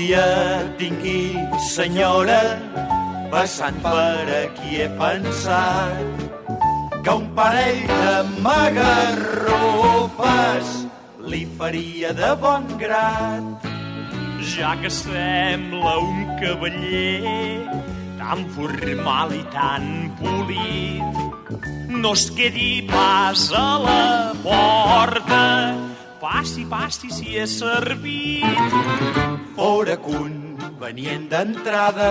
dia tingui senyora, passant per aquí he pensat que un parell de magarropes li faria de bon grat. Ja que sembla un cavaller tan formal i tan polit, no es quedi pas a la porta, passi, passi si és servit. Fora convenient d'entrada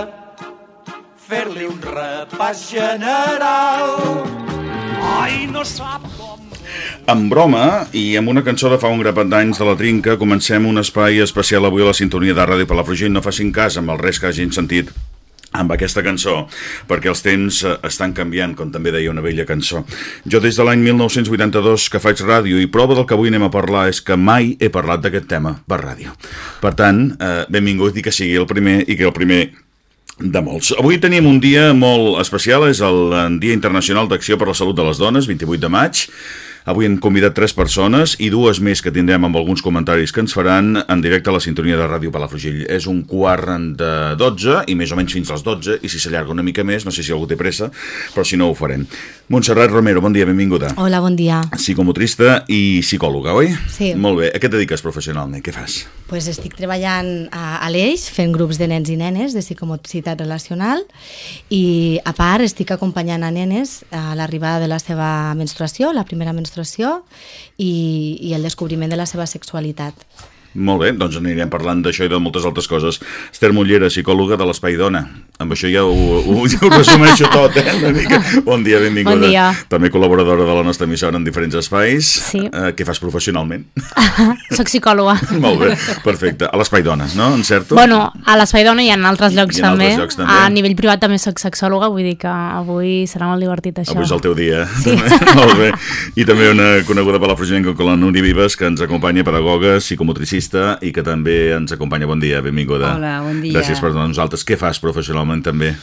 fer-li un repàs general. Ai, no sap com... Amb broma i amb una cançó de fa un grapat d'anys de la Trinca comencem un espai especial avui a la sintonia de Ràdio Palafrugell. No facin cas amb el res que hagin sentit amb aquesta cançó, perquè els temps eh, estan canviant, com també deia una vella cançó. Jo des de l'any 1982 que faig ràdio i prova del que avui anem a parlar és que mai he parlat d'aquest tema per ràdio. Per tant, eh, benvingut i que sigui el primer i que el primer de molts. Avui tenim un dia molt especial, és el Dia Internacional d'Acció per la Salut de les Dones, 28 de maig. Avui hem convidat tres persones i dues més que tindrem amb alguns comentaris que ens faran en directe a la sintonia de Ràdio Palafrugell. És un quart de 12 i més o menys fins als 12 i si s'allarga una mica més, no sé si algú té pressa, però si no ho farem. Montserrat Romero, bon dia, benvinguda. Hola, bon dia. Psicomotrista i psicòloga, oi? Sí. Molt bé. A què et dediques professionalment? Què fas? Pues estic treballant a, a l'Eix, fent grups de nens i nenes de psicomotricitat relacional i a part estic acompanyant a nenes a l'arribada de la seva menstruació, la primera menstruació i, i el descobriment de la seva sexualitat. Molt bé, doncs anirem parlant d'això i de moltes altres coses. Esther Mollera, psicòloga de l'Espai Dona. Amb això ja ho, ho, ho resumeixo tot, eh? Una mica. Bon dia, benvinguda. Bon dia. També col·laboradora de la nostra emissora en diferents espais. Sí. Eh, què fas professionalment? Soc psicòloga. Molt bé, perfecte. A l'Espai Dona, no? Encerto? Bueno, a l'Espai Dona i en altres llocs I en també. altres llocs també. A nivell privat també soc sexòloga, vull dir que avui serà molt divertit això. Avui és el teu dia. Sí. Molt bé. I també una coneguda per la Frugenca com la Núria Vives, que ens acompanya, pedagoga, psicomotricista, i que també ens acompanya. Bon dia, benvinguda. Hola, bon dia. Gràcies per nosaltres. Què fas professionalment també?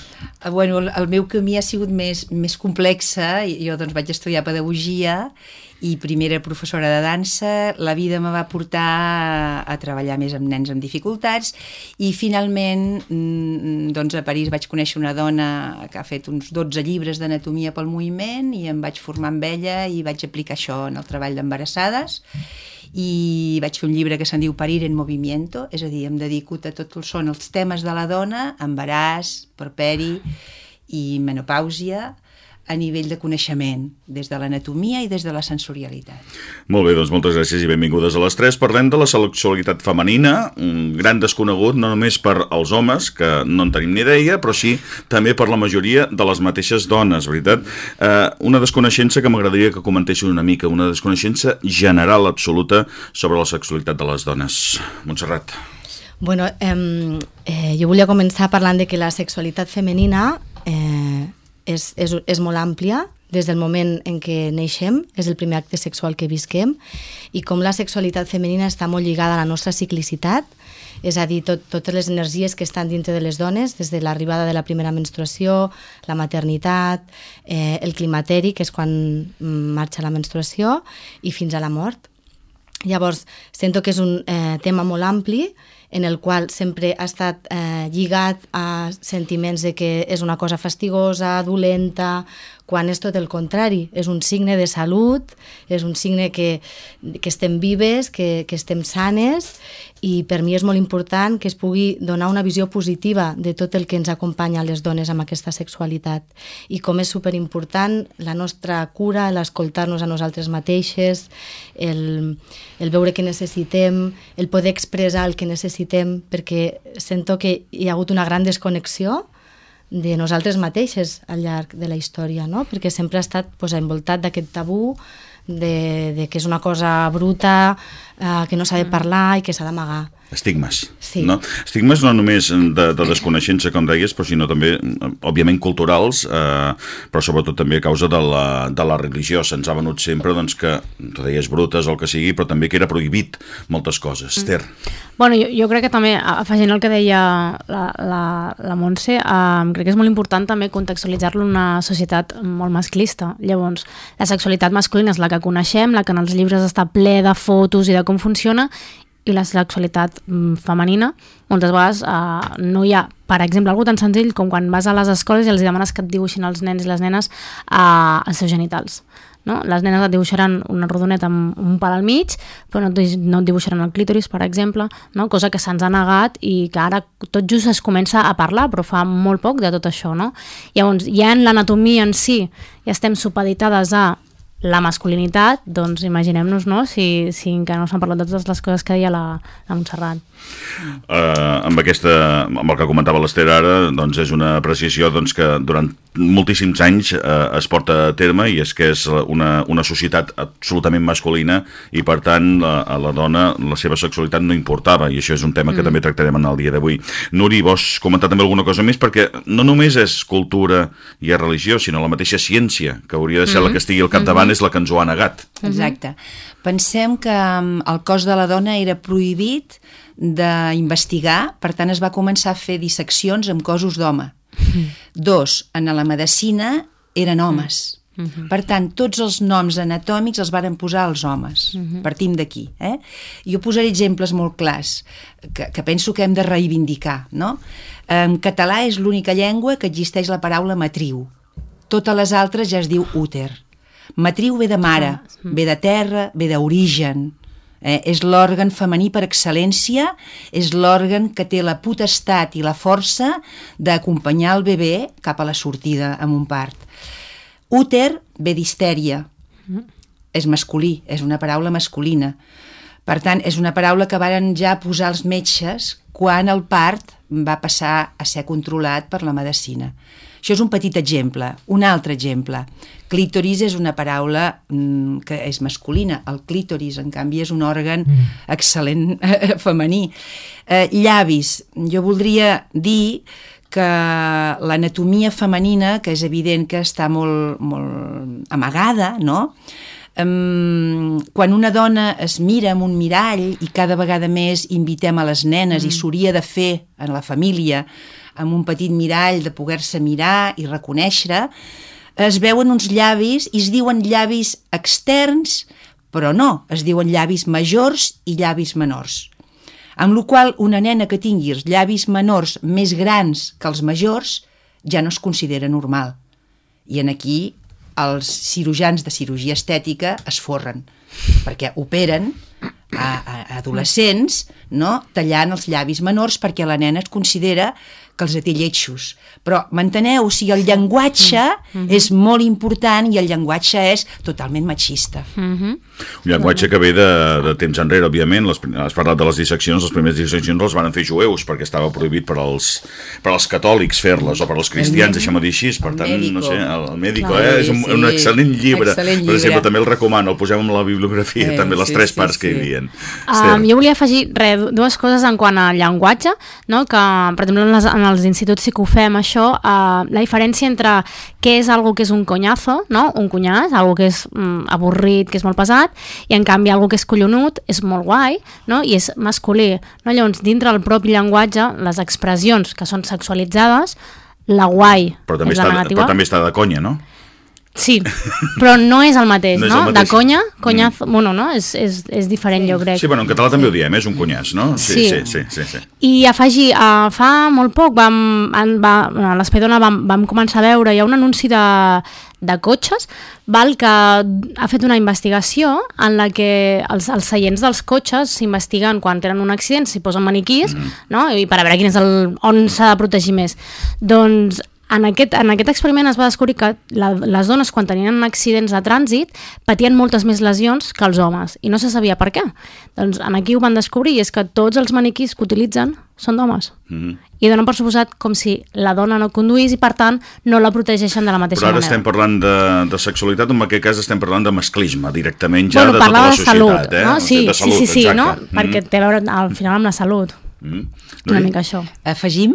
Ah, Bueno, el, meu camí ha sigut més, més complexa. Jo doncs, vaig estudiar pedagogia i primer era professora de dansa. La vida me va portar a, treballar més amb nens amb dificultats i finalment mm, doncs, a París vaig conèixer una dona que ha fet uns 12 llibres d'anatomia pel moviment i em vaig formar amb ella i vaig aplicar això en el treball d'embarassades i vaig fer un llibre que se'n diu Parir en Movimiento, és a dir, em dedico a tot el són els temes de la dona, embaràs, perperi i menopàusia, a nivell de coneixement, des de l'anatomia i des de la sensorialitat. Molt bé, doncs moltes gràcies i benvingudes a les tres. Parlem de la sexualitat femenina, un gran desconegut no només per als homes, que no en tenim ni idea, però sí també per la majoria de les mateixes dones, veritat? Eh, una desconeixença que m'agradaria que comentessin una mica, una desconeixença general absoluta sobre la sexualitat de les dones. Montserrat. Bueno, eh, eh, jo volia començar parlant de que la sexualitat femenina eh, és, és, és molt àmplia des del moment en què neixem, és el primer acte sexual que visquem, i com la sexualitat femenina està molt lligada a la nostra ciclicitat, és a dir, tot, totes les energies que estan dintre de les dones, des de l'arribada de la primera menstruació, la maternitat, eh, el climateri, que és quan mm, marxa la menstruació, i fins a la mort. Llavors, sento que és un eh, tema molt ampli en el qual sempre ha estat eh, lligat a sentiments de que és una cosa fastigosa, dolenta, quan és tot el contrari, és un signe de salut, és un signe que, que estem vives, que, que estem sanes i per mi és molt important que es pugui donar una visió positiva de tot el que ens acompanya a les dones amb aquesta sexualitat. I com és superimportant la nostra cura, l'escoltar-nos a nosaltres mateixes, el, el veure què necessitem, el poder expressar el que necessitem, perquè sento que hi ha hagut una gran desconnexió de nosaltres mateixes al llarg de la història, no? perquè sempre ha estat pues, envoltat d'aquest tabú de, de que és una cosa bruta, eh, que no s'ha de parlar i que s'ha d'amagar. Estigmes. Sí. No? Estigmes no només de, de desconeixença, com deies, però sinó també, òbviament, culturals, eh, però sobretot també a causa de la, de la religió. Se'ns ha venut sempre doncs, que, tu deies brutes o el que sigui, però també que era prohibit moltes coses. Mm. Esther. Bueno, jo, jo crec que també, afegint el que deia la, la, la Montse, eh, crec que és molt important també contextualitzar-lo en una societat molt masclista. Llavors, la sexualitat masculina és la que coneixem, la que en els llibres està ple de fotos i de com funciona, i la sexualitat mm, femenina, moltes vegades eh, no hi ha, per exemple, algo tan senzill com quan vas a les escoles i els demanes que et dibuixin els nens i les nenes eh, els seus genitals. No? Les nenes et dibuixaran una rodoneta amb un pal al mig, però no et, no et dibuixaran el clítoris, per exemple, no? cosa que se'ns ha negat i que ara tot just es comença a parlar, però fa molt poc de tot això. No? Llavors, ja en l'anatomia en si ja estem supeditades a la masculinitat, doncs imaginem-nos no? si, si encara no s'han parlat de totes les coses que deia la, la Montserrat. Uh, amb, aquesta, amb el que comentava l'Ester ara, doncs és una apreciació doncs, que durant moltíssims anys uh, es porta a terme i és que és una, una societat absolutament masculina i per tant la, a la dona la seva sexualitat no importava i això és un tema que mm. també tractarem en el dia d'avui. Nuri, vols comentar també alguna cosa més? Perquè no només és cultura i és religió, sinó la mateixa ciència, que hauria de ser mm. la que estigui al capdavant, mm -hmm. És la que ens ho ha negat. Exacte. Pensem que mm, el cos de la dona era prohibit d'investigar, per tant es va començar a fer disseccions amb cossos d'home. Mm. Dos, en la medicina eren homes. Mm -hmm. Per tant, tots els noms anatòmics els varen posar als homes. Mm -hmm. Partim d'aquí. Eh? Jo posaré exemples molt clars que, que penso que hem de reivindicar. No? En català és l'única llengua que existeix la paraula matriu. Totes les altres ja es diu úter. Matriu ve de mare, ah, ve de terra, ve d'origen. Eh, és l'òrgan femení per excel·lència, és l'òrgan que té la potestat i la força d'acompanyar el bebè cap a la sortida amb un part. Úter ve d'histèria, és masculí, és una paraula masculina. Per tant, és una paraula que varen ja posar els metges quan el part va passar a ser controlat per la medicina. Això és un petit exemple. Un altre exemple. Clítoris és una paraula mm, que és masculina. El clítoris, en canvi, és un òrgan mm. excel·lent eh, femení. Eh, llavis. Jo voldria dir que l'anatomia femenina, que és evident que està molt, molt amagada, no?, Um, quan una dona es mira en un mirall i cada vegada més invitem a les nenes mm. i s'hauria de fer en la família amb un petit mirall de poder-se mirar i reconèixer, es veuen uns llavis i es diuen llavis externs, però no, es diuen llavis majors i llavis menors. Amb la qual una nena que tingui els llavis menors més grans que els majors ja no es considera normal. I en aquí els cirurgians de cirurgia estètica es forren, perquè operen a, a adolescents no? tallant els llavis menors perquè la nena es considera que els té lletjos. Però m'enteneu? O sigui, el llenguatge mm -hmm. és molt important i el llenguatge és totalment machista. Mm -hmm. Un llenguatge que ve de, de temps enrere, òbviament. Les, has parlat de les disseccions, les primeres disseccions les van fer jueus perquè estava prohibit per als, per als catòlics fer-les o per als cristians, deixem-ho dir així. Per tant, médico. no sé, el, el Médico, Clar, eh? és un, sí. un excel·lent llibre. Excel·lent llibre. Per exemple, també el recomano, el posem en la bibliografia, eh, també les sí, tres sí, parts sí. que hi havia. Um, jo volia afegir res, dues coses en quant al llenguatge, no? que, per exemple, en, les, en els instituts sí que ho fem, això, eh, la diferència entre què és algo que és un conyazo, no? un cunyàs, algo que és mm, avorrit, que és molt pesat, i en canvi algo que és collonut és molt guai, no? i és masculí. No? Llavors, dintre del propi llenguatge, les expressions que són sexualitzades, la guai però també és està, la negativa. Però també està de conya, no? Sí, però no és el mateix, no? És el mateix. De conya, conyazo, mm. bueno, no? És, és, és diferent, sí. jo crec. Sí, bueno, en català també ho diem, és un cunyàs, no? Sí, sí, sí. sí, sí, sí. I afegir, uh, fa molt poc, vam, en, va, a l'Espai Dona vam, vam començar a veure, hi ha un anunci de, de cotxes, val, que ha fet una investigació en la que els, els seients dels cotxes s'investiguen quan tenen un accident, s'hi posen maniquís, mm. no? i per a veure quin és el, on s'ha de protegir més. Doncs en aquest, en aquest experiment es va descobrir que la, les dones, quan tenien accidents de trànsit, patien moltes més lesions que els homes, i no se sabia per què. Doncs en aquí ho van descobrir, i és que tots els maniquís que utilitzen són d'homes. Mm -hmm. I donen per suposat com si la dona no conduís i, per tant, no la protegeixen de la mateixa manera. Però ara manera. estem parlant de, de sexualitat, en aquest cas estem parlant de masclisme, directament ja bueno, de tota la societat. Salut, eh? no? Sí, de salut, sí, sí, sí, exacte. no? Mm -hmm. perquè té a veure al final amb la salut. Mm -hmm. Una mica això. Afegim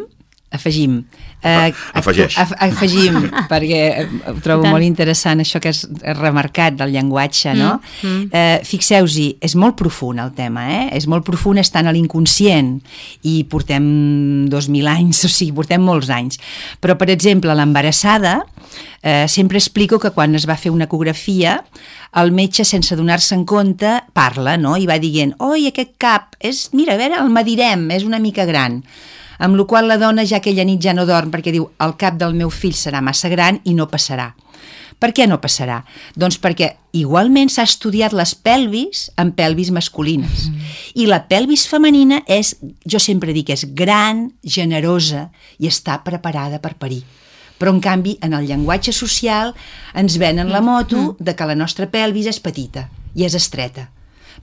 afegim. Eh, Afegeix. Af, afegim, perquè eh, ho trobo molt interessant això que has remarcat del llenguatge, no? Mm, mm. Eh, Fixeu-hi, és molt profund el tema, eh? És molt profund, està en l'inconscient i portem 2.000 anys, o sigui, portem molts anys. Però, per exemple, l'embarassada, eh, sempre explico que quan es va fer una ecografia, el metge, sense donar-se en compte, parla, no? I va dient, oi, aquest cap, és, mira, a veure, el medirem, és una mica gran amb la qual la dona ja aquella nit ja no dorm perquè diu el cap del meu fill serà massa gran i no passarà. Per què no passarà? Doncs perquè igualment s'ha estudiat les pelvis en pelvis masculines. Mm. I la pelvis femenina és, jo sempre dic, és gran, generosa i està preparada per parir. Però, en canvi, en el llenguatge social ens venen la moto de que la nostra pelvis és petita i és estreta.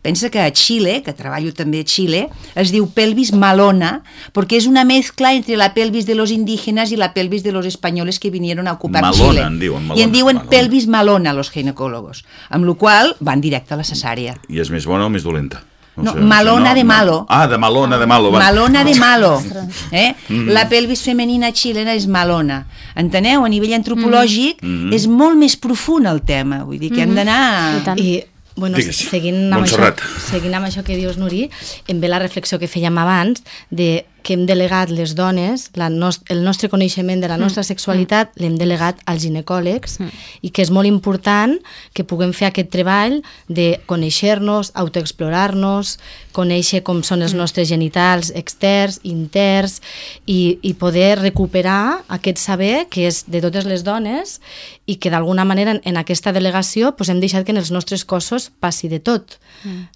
Pensa que a Xile, que treballo també a Xile, es diu pelvis malona, perquè és una mezcla entre la pelvis de los indígenas i la pelvis de los españoles que vinieron a ocupar Malona, Xile. en diuen, I malona, en diuen malona. pelvis malona, los ginecólogos. Amb la qual van directe a la cesària. I és més bona o més dolenta? No, malona de malo. Ah, de malona de malo. Va. Malona de malo. Eh? La pelvis femenina xilena és malona. Enteneu? A nivell antropològic Mm. és molt més profund el tema. Vull dir que hem d'anar... I tant. I, bueno, Digues, seguint amb, això, seguint amb això que dius, Nuri, em ve la reflexió que fèiem abans de que hem delegat les dones, la nos el nostre coneixement de la nostra sexualitat l'hem delegat als ginecòlegs i que és molt important que puguem fer aquest treball de conèixer-nos, autoexplorar-nos, conèixer com són els nostres genitals externs, interns i, i poder recuperar aquest saber que és de totes les dones i que d'alguna manera en, en aquesta delegació pues, hem deixat que en els nostres cossos passi de tot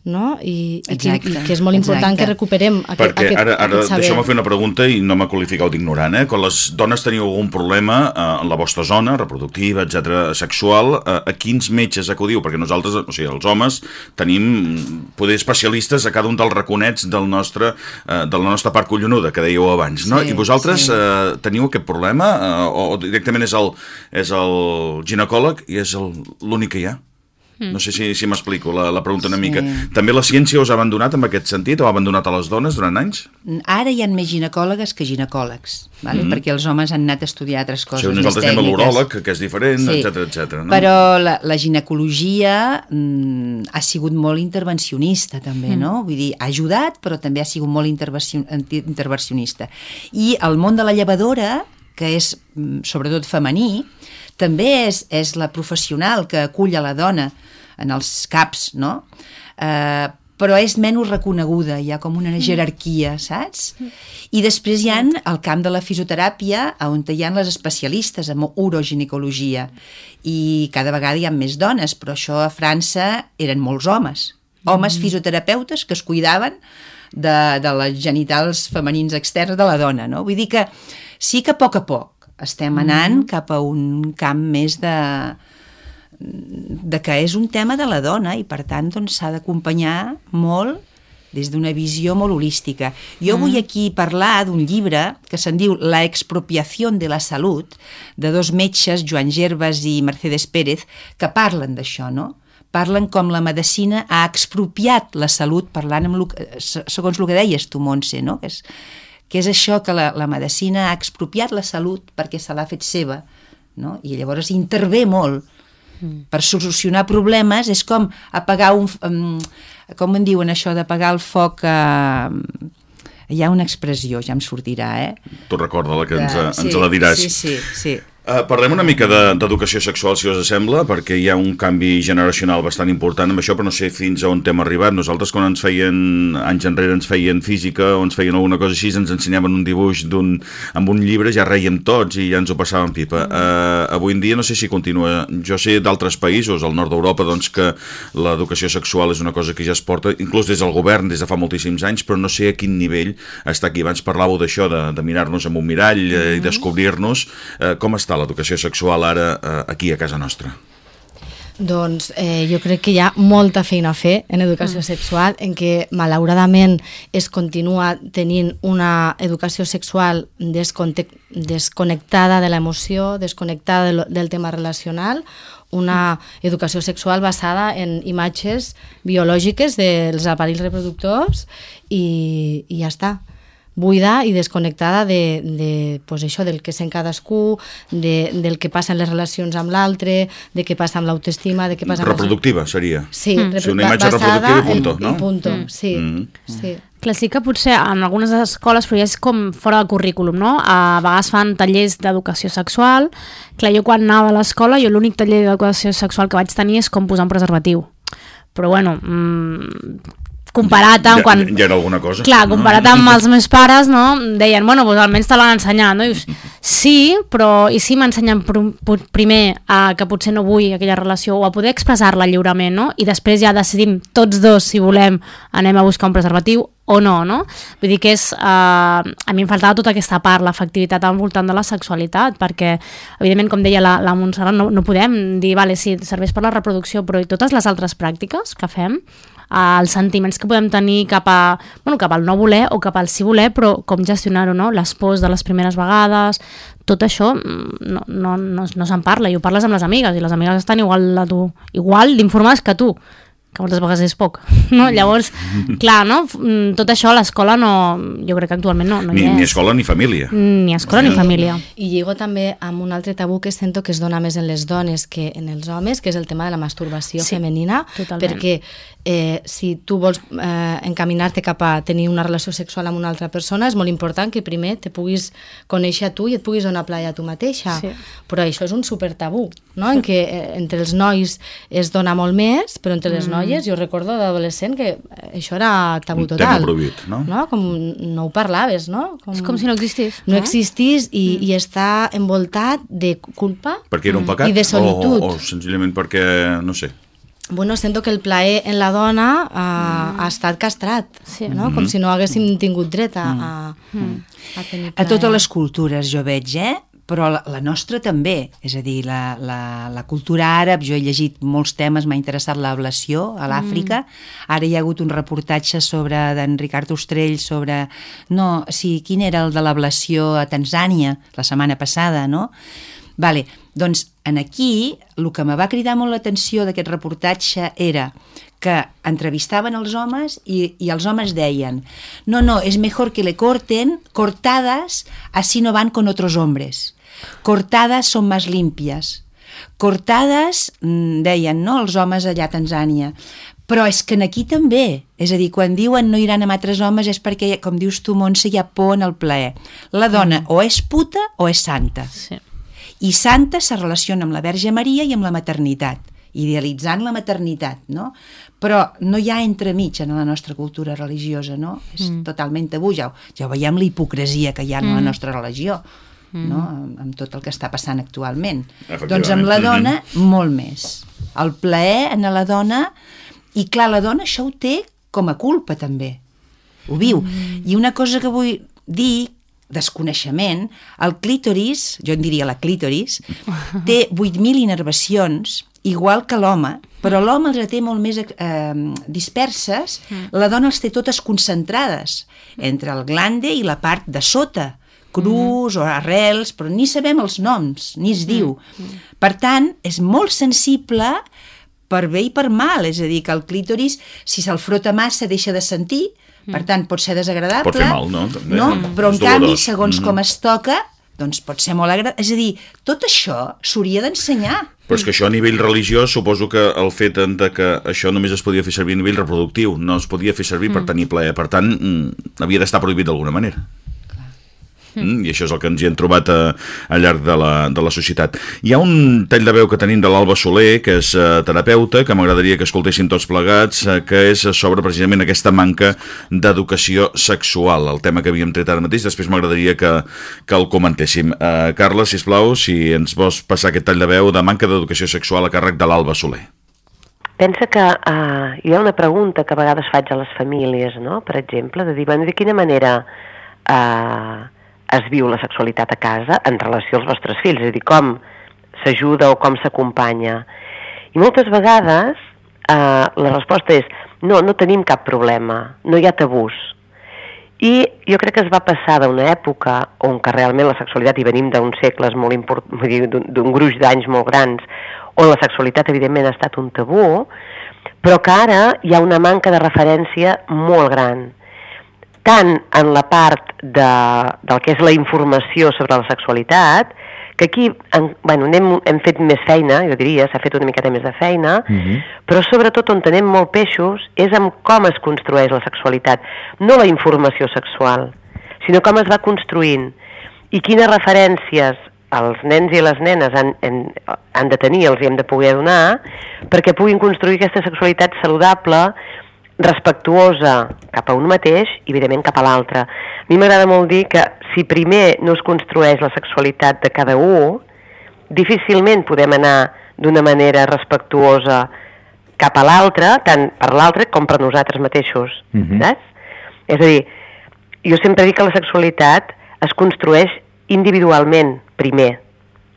no? I, i, que, i que és molt important exacte. que recuperem aquest, Perquè aquest, ara, ara aquest saber. Deixeu-me fer una pregunta i no me qualifiqueu d'ignorant, eh? Quan les dones teniu algun problema eh, en la vostra zona, reproductiva, etc sexual, eh, a quins metges acudiu? Perquè nosaltres, o sigui, els homes, tenim poder especialistes a cada un dels raconets del nostre, eh, de la nostra part collonuda, que dèieu abans, no? Sí, I vosaltres sí. eh, teniu aquest problema eh, o, o directament és el, és el ginecòleg i és l'únic que hi ha? No sé si, si m'explico la, la pregunta una Sí. mica. També la ciència us ha abandonat en aquest sentit o ha abandonat a les dones durant anys? Ara hi ha més ginecòlogues que ginecòlegs, vale? perquè els homes han anat a estudiar altres coses més nosaltres anem a tècniques. l'uròleg, que és diferent, Sí. etc etc. no? Però la, la ginecologia mm, ha sigut molt intervencionista també, no? Vull dir, ha ajudat, però també ha sigut molt intervencionista. I el món de la llevadora, que és mm, sobretot femení, també és, és la professional que acull a la dona en els CAPs, no? Eh, però és menys reconeguda, hi ha com una jerarquia, saps? I després hi ha el camp de la fisioteràpia, on hi ha les especialistes en uroginecologia, i cada vegada hi ha més dones, però això a França eren molts homes, homes fisioterapeutes que es cuidaven de, de les genitals femenins externs de la dona, no? Vull dir que sí que a poc a poc estem anant cap a un camp més de, de que és un tema de la dona i per tant doncs, s'ha d'acompanyar molt des d'una visió molt holística. Jo vull aquí parlar d'un llibre que se'n diu La expropiació de la salut, de dos metges, Joan Gerbas i Mercedes Pérez, que parlen d'això, no? Parlen com la medicina ha expropiat la salut, parlant amb lo, segons el que deies tu, Montse, no? Que és, que és això que la, la medicina ha expropiat la salut perquè se l'ha fet seva, no? I llavors intervé molt per solucionar problemes és com apagar un... Um, com en diuen això d'apagar el foc... Uh, hi ha una expressió, ja em sortirà, eh? Tu recorda la que ens, De- ens la diràs. Sí, sí, sí. Uh, parlem una mica de- d'educació sexual, si us sembla, perquè hi ha un canvi generacional bastant important amb això, però no sé fins a on hem arribat. Nosaltres, quan ens feien, anys enrere, ens feien física o ens feien alguna cosa així, ens ensenyaven un dibuix d'un amb un llibre, ja reiem tots i ja ens ho passàvem pipa. Uh, avui en dia no sé si continua... Jo sé d'altres països, al nord d'Europa, doncs que l'educació sexual és una cosa que ja es porta, inclús des del govern, des de fa moltíssims anys, però no sé a quin nivell està aquí. Abans parlàveu d'això, de, de mirar-nos amb un mirall eh, i descobrir-nos. Eh, com està l'educació sexual ara eh, aquí a casa nostra? Doncs eh, jo crec que hi ha molta feina a fer en educació mm. sexual, en què malauradament es continua tenint una educació sexual desconnectada de l'emoció, desconnectada del, del tema relacional, una educació sexual basada en imatges biològiques dels aparells reproductors i, i ja està buida i desconnectada de, de pues això, del que sent cadascú, de, del que passa en les relacions amb l'altre, de què passa amb l'autoestima, de què passa amb... Reproductiva, seria. Sí, Mm. Sí, una imatge basada reproductiva i punto, en, no? en punto, Mm. sí, Mm. sí. Clar, sí que potser en algunes escoles, però ja és com fora del currículum, no? A vegades fan tallers d'educació sexual. Clar, jo quan anava a l'escola, jo l'únic taller d'educació sexual que vaig tenir és com posar un preservatiu. Però bueno, mmm, comparat amb Ja, quan... ja era alguna cosa. Clar, no? comparat amb els meus pares, no? Deien, bueno, doncs almenys te l'han ensenyat, no? I dius, sí, però i si m'ensenyen pr pr- primer a que potser no vull aquella relació o a poder expressar-la lliurement, no? I després ja decidim tots dos si volem anem a buscar un preservatiu o no, no? Vull dir que és... Eh, a mi em faltava tota aquesta part, l'efectivitat al voltant de la sexualitat, perquè, evidentment, com deia la, la Montserrat, no, no podem dir, vale, sí, serveix per la reproducció, però i totes les altres pràctiques que fem, eh, els sentiments que podem tenir cap, a, bueno, cap al no voler o cap al sí voler, però com gestionar-ho, no? les pors de les primeres vegades, tot això mm, no, no, no, no se'n parla, i ho parles amb les amigues, i les amigues estan igual a tu, igual d'informades que tu, que moltes vegades és poc, no? Llavors, clar, no? Mm, Tot això a l'escola no, jo crec que actualment no, no Ni, hi és. ni escola ni família. Ni escola ni família. I lligo també amb un altre tabú que sento que es dona més en les dones que en els homes, que és el tema de la masturbació Sí, femenina, totalment. perquè eh, si tu vols eh, encaminar-te cap a tenir una relació sexual amb una altra persona, és molt important que primer te puguis conèixer a tu i et puguis donar plaer a tu mateixa. Sí. Però això és un super tabú, no? en què eh, entre els nois es dona molt més, però entre Mm. les noies, jo recordo d'adolescent que eh, això era tabú Un tema total. prohibit, no? no? Com no ho parlaves, no? Com... És com si no existís. no existís i, mm. i està envoltat de culpa Perquè era un pecat? i de solitud. O, o, o senzillament perquè, no sé... Bueno, sento que el plaer en la dona ha, ha estat castrat, Sí. no? Mm. com si no haguéssim tingut dret a, a, a tenir A plaer. totes les cultures jo veig, eh? Però la, la nostra també, és a dir, la, la, la cultura àrab, jo he llegit molts temes, m'ha interessat l'ablació a l'Àfrica, ara hi ha hagut un reportatge sobre d'en Ricard Ostrell sobre, no, sí, quin era el de l'ablació a Tanzània la setmana passada, no? Vale, doncs en aquí el que me va cridar molt l'atenció d'aquest reportatge era que entrevistaven els homes i, i els homes deien no, no, és mejor que le corten cortadas, así no van con otros hombres. Cortadas son más limpias. Cortadas, mm, deien, no?, els homes allà a Tanzània. Però és que aquí també, és a dir, quan diuen no iran amb altres homes és perquè, com dius tu, Montse, hi ha por en el plaer. La dona o és puta o és santa. Sí. I santa se relaciona amb la Verge Maria i amb la maternitat, idealitzant la maternitat, no? Però no hi ha entremig en la nostra cultura religiosa, no? És mm. totalment tabú, ja, ja veiem la hipocresia que hi ha en la nostra religió, no? Amb, amb tot el que està passant actualment. Doncs amb la dona, molt més. El plaer en la dona... I clar, la dona això ho té com a culpa, també. Ho viu. Mm. I una cosa que vull dir desconeixement, el clítoris, jo en diria la clítoris, té 8.000 inervacions, igual que l'home, però l'home els té molt més eh, disperses, la dona els té totes concentrades entre el glande i la part de sota, crus o arrels, però ni sabem els noms, ni es diu. Per tant, és molt sensible per bé i per mal, és a dir, que el clítoris, si se'l frota massa, deixa de sentir, per tant, pot ser desagradable. Pot fer mal, no? També. No, Mm. però en canvi, segons Mm. com es toca, doncs pot ser molt agradable. És a dir, tot això s'hauria d'ensenyar. Però és que això a nivell religiós suposo que el fet de que això només es podia fer servir a nivell reproductiu, no es podia fer servir per tenir plaer, per tant, mm, havia d'estar prohibit d'alguna manera. Mm, I això és el que ens hi hem trobat a, al llarg de la, de la societat. Hi ha un tall de veu que tenim de l'Alba Soler, que és uh, terapeuta, que m'agradaria que escoltéssim tots plegats, uh, que és sobre precisament aquesta manca d'educació sexual, el tema que havíem tret ara mateix. Després m'agradaria que, que el comentéssim. Carla, si plau, si ens vols passar aquest tall de veu de manca d'educació sexual a càrrec de l'Alba Soler. Pensa que uh, hi ha una pregunta que a vegades faig a les famílies, no? per exemple, de dir, bueno, de quina manera uh, es viu la sexualitat a casa en relació als vostres fills, és a dir, com s'ajuda o com s'acompanya. I moltes vegades uh, la resposta és no, no tenim cap problema, no hi ha tabús. I jo crec que es va passar d'una època on que realment la sexualitat, i venim d'uns segles molt import, vull dir, d'un d'un gruix d'anys molt grans, on la sexualitat evidentment ha estat un tabú, però que ara hi ha una manca de referència molt gran. Tant en la part de, del que és la informació sobre la sexualitat, que aquí en, bueno, hem, hem fet més feina, jo diria, s'ha fet una miqueta més de feina, Uh -huh. però sobretot on tenem molt peixos és amb com es construeix la sexualitat, no la informació sexual, sinó com es va construint i quines referències els nens i les nenes han, han, han de tenir, els hi hem de poder donar, perquè puguin construir aquesta sexualitat saludable, respectuosa cap a un mateix i, evidentment, cap a l'altre. A mi m'agrada molt dir que si primer no es construeix la sexualitat de cada un, difícilment podem anar d'una manera respectuosa cap a l'altre, tant per l'altre com per nosaltres mateixos, Mhm. saps? És a dir, jo sempre dic que la sexualitat es construeix individualment, primer,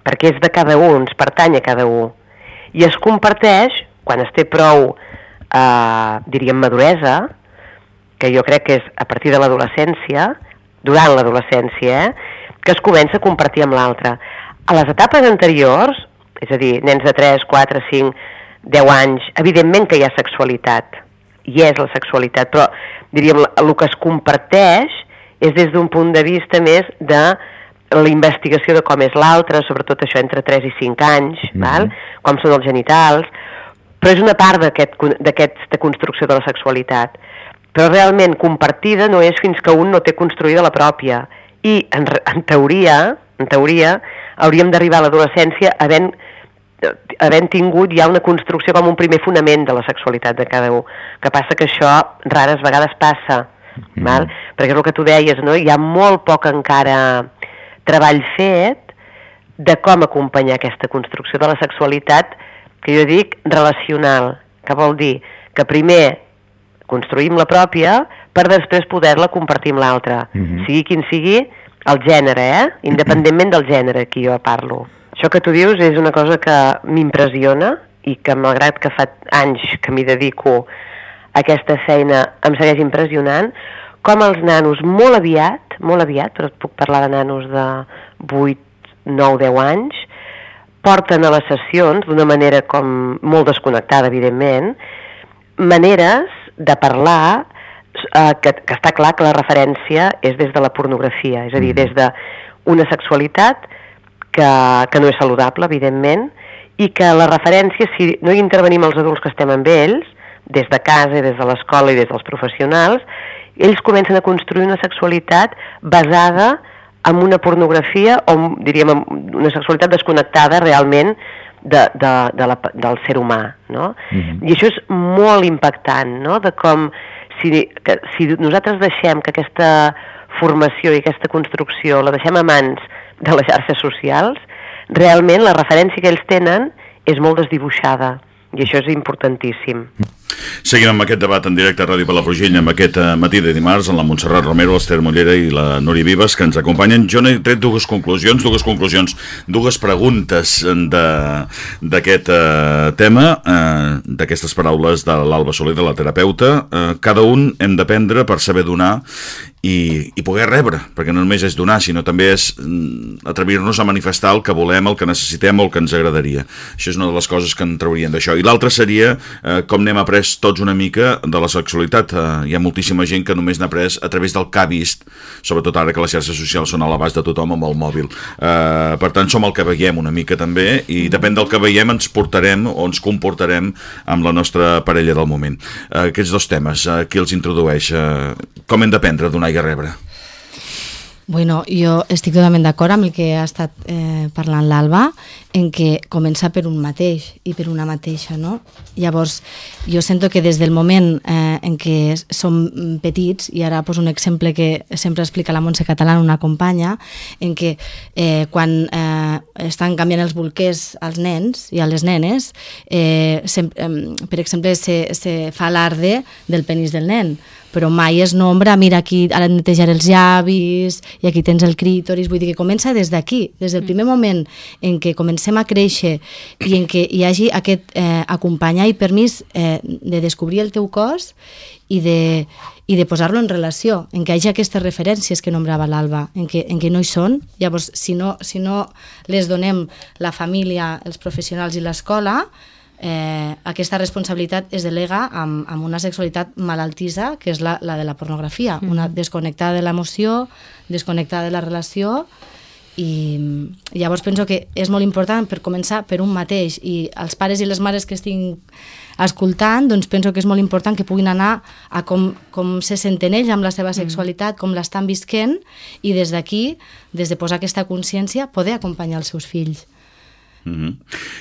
perquè és de cada un, ens pertany a cada un, i es comparteix quan es té prou, eh, diríem, maduresa, que jo crec que és a partir de l'adolescència, durant l'adolescència, eh, que es comença a compartir amb l'altre. A les etapes anteriors, és a dir, nens de 3, 4, 5, 10 anys, evidentment que hi ha sexualitat, hi és la sexualitat, però diríem, el que es comparteix és des d'un punt de vista més de la investigació de com és l'altre, sobretot això entre 3 i 5 anys, Mhm. val? com són els genitals, però és una part d'aquest- d'aquesta construcció de la sexualitat. Però realment compartida no és fins que un no té construïda la pròpia. I en, en teoria, en teoria, hauríem d'arribar a l'adolescència havent havent tingut ja una construcció com un primer fonament de la sexualitat de cada un. Que passa que això rares vegades passa, val? perquè és el que tu deies, no? hi ha molt poc encara treball fet de com acompanyar aquesta construcció de la sexualitat, que jo dic relacional, que vol dir que primer construïm la pròpia per després poder-la compartir amb l'altre, Mhm. sigui quin sigui el gènere, eh? independentment del gènere que jo parlo. Això que tu dius és una cosa que m'impressiona i que malgrat que fa anys que m'hi dedico a aquesta feina em segueix impressionant, com els nanos molt aviat, molt aviat, però et puc parlar de nanos de 8, 9, 10 anys, porten a les sessions d'una manera com molt desconnectada, evidentment, maneres de parlar eh, que, que està clar que la referència és des de la pornografia, és a dir, des de una sexualitat que, que no és saludable, evidentment, i que la referència, si no hi intervenim els adults que estem amb ells, des de casa, des de l'escola i des dels professionals, ells comencen a construir una sexualitat basada en una pornografia o, diríem, en una sexualitat desconnectada realment de, de, de la, del ser humà, no? Mhm. I això és molt impactant, no?, de com si, que, si nosaltres deixem que aquesta formació i aquesta construcció la deixem a mans de les xarxes socials, realment la referència que ells tenen és molt desdibuixada i això és importantíssim. Seguim amb aquest debat en directe a Ràdio Palafrugell amb aquest eh, matí de dimarts amb la Montserrat Romero, l'Ester Mollera i la Núria Vives que ens acompanyen. Jo n'he tret dues conclusions, dues conclusions, dues preguntes de- d'aquest eh, tema, eh, d'aquestes paraules de l'Alba Soler, de la terapeuta. Eh, cada un hem d'aprendre per saber donar i, i poder rebre, perquè no només és donar, sinó també és mm, atrevir-nos a manifestar el que volem, el que necessitem o el que ens agradaria. Això és una de les coses que en traurien d'això. I l'altra seria eh, com n'hem après tots una mica de la sexualitat. Eh, hi ha moltíssima gent que només n'ha après a través del que ha vist, sobretot ara que les xarxes socials són a l'abast de tothom amb el mòbil. Eh, per tant, som el que veiem una mica també i depèn del que veiem ens portarem o ens comportarem amb la nostra parella del moment. Eh, aquests dos temes, eh, qui els introdueix? Eh, com hem d'aprendre a donar a rebre? Bueno, jo estic totalment d'acord amb el que ha estat eh, parlant l'Alba, en que comença per un mateix i per una mateixa, no? Llavors, jo sento que des del moment eh, en què som petits, i ara poso un exemple que sempre explica la Montse Català, una companya, en què eh, quan eh, estan canviant els bolquers als nens i a les nenes, eh, sem eh, per exemple, se, se fa alarde del penis del nen, però mai es nombra, mira, aquí ara netejar els llavis, i aquí tens el clítoris, vull dir que comença des d'aquí, des del primer moment en què comencem a créixer i en què hi hagi aquest eh, acompanyar i permís eh, de descobrir el teu cos i de, i de posar-lo en relació, en què hi hagi aquestes referències que nombrava l'Alba, en, què, en què no hi són, llavors si no, si no les donem la família, els professionals i l'escola, eh, aquesta responsabilitat es delega amb, amb una sexualitat malaltissa, que és la, la de la pornografia, mm. una desconnectada de l'emoció, desconnectada de la relació, i llavors penso que és molt important per començar per un mateix i els pares i les mares que estic escoltant, doncs penso que és molt important que puguin anar a com, com se senten ells amb la seva sexualitat, com l'estan visquent i des d'aquí, des de posar aquesta consciència, poder acompanyar els seus fills. Mm -hmm.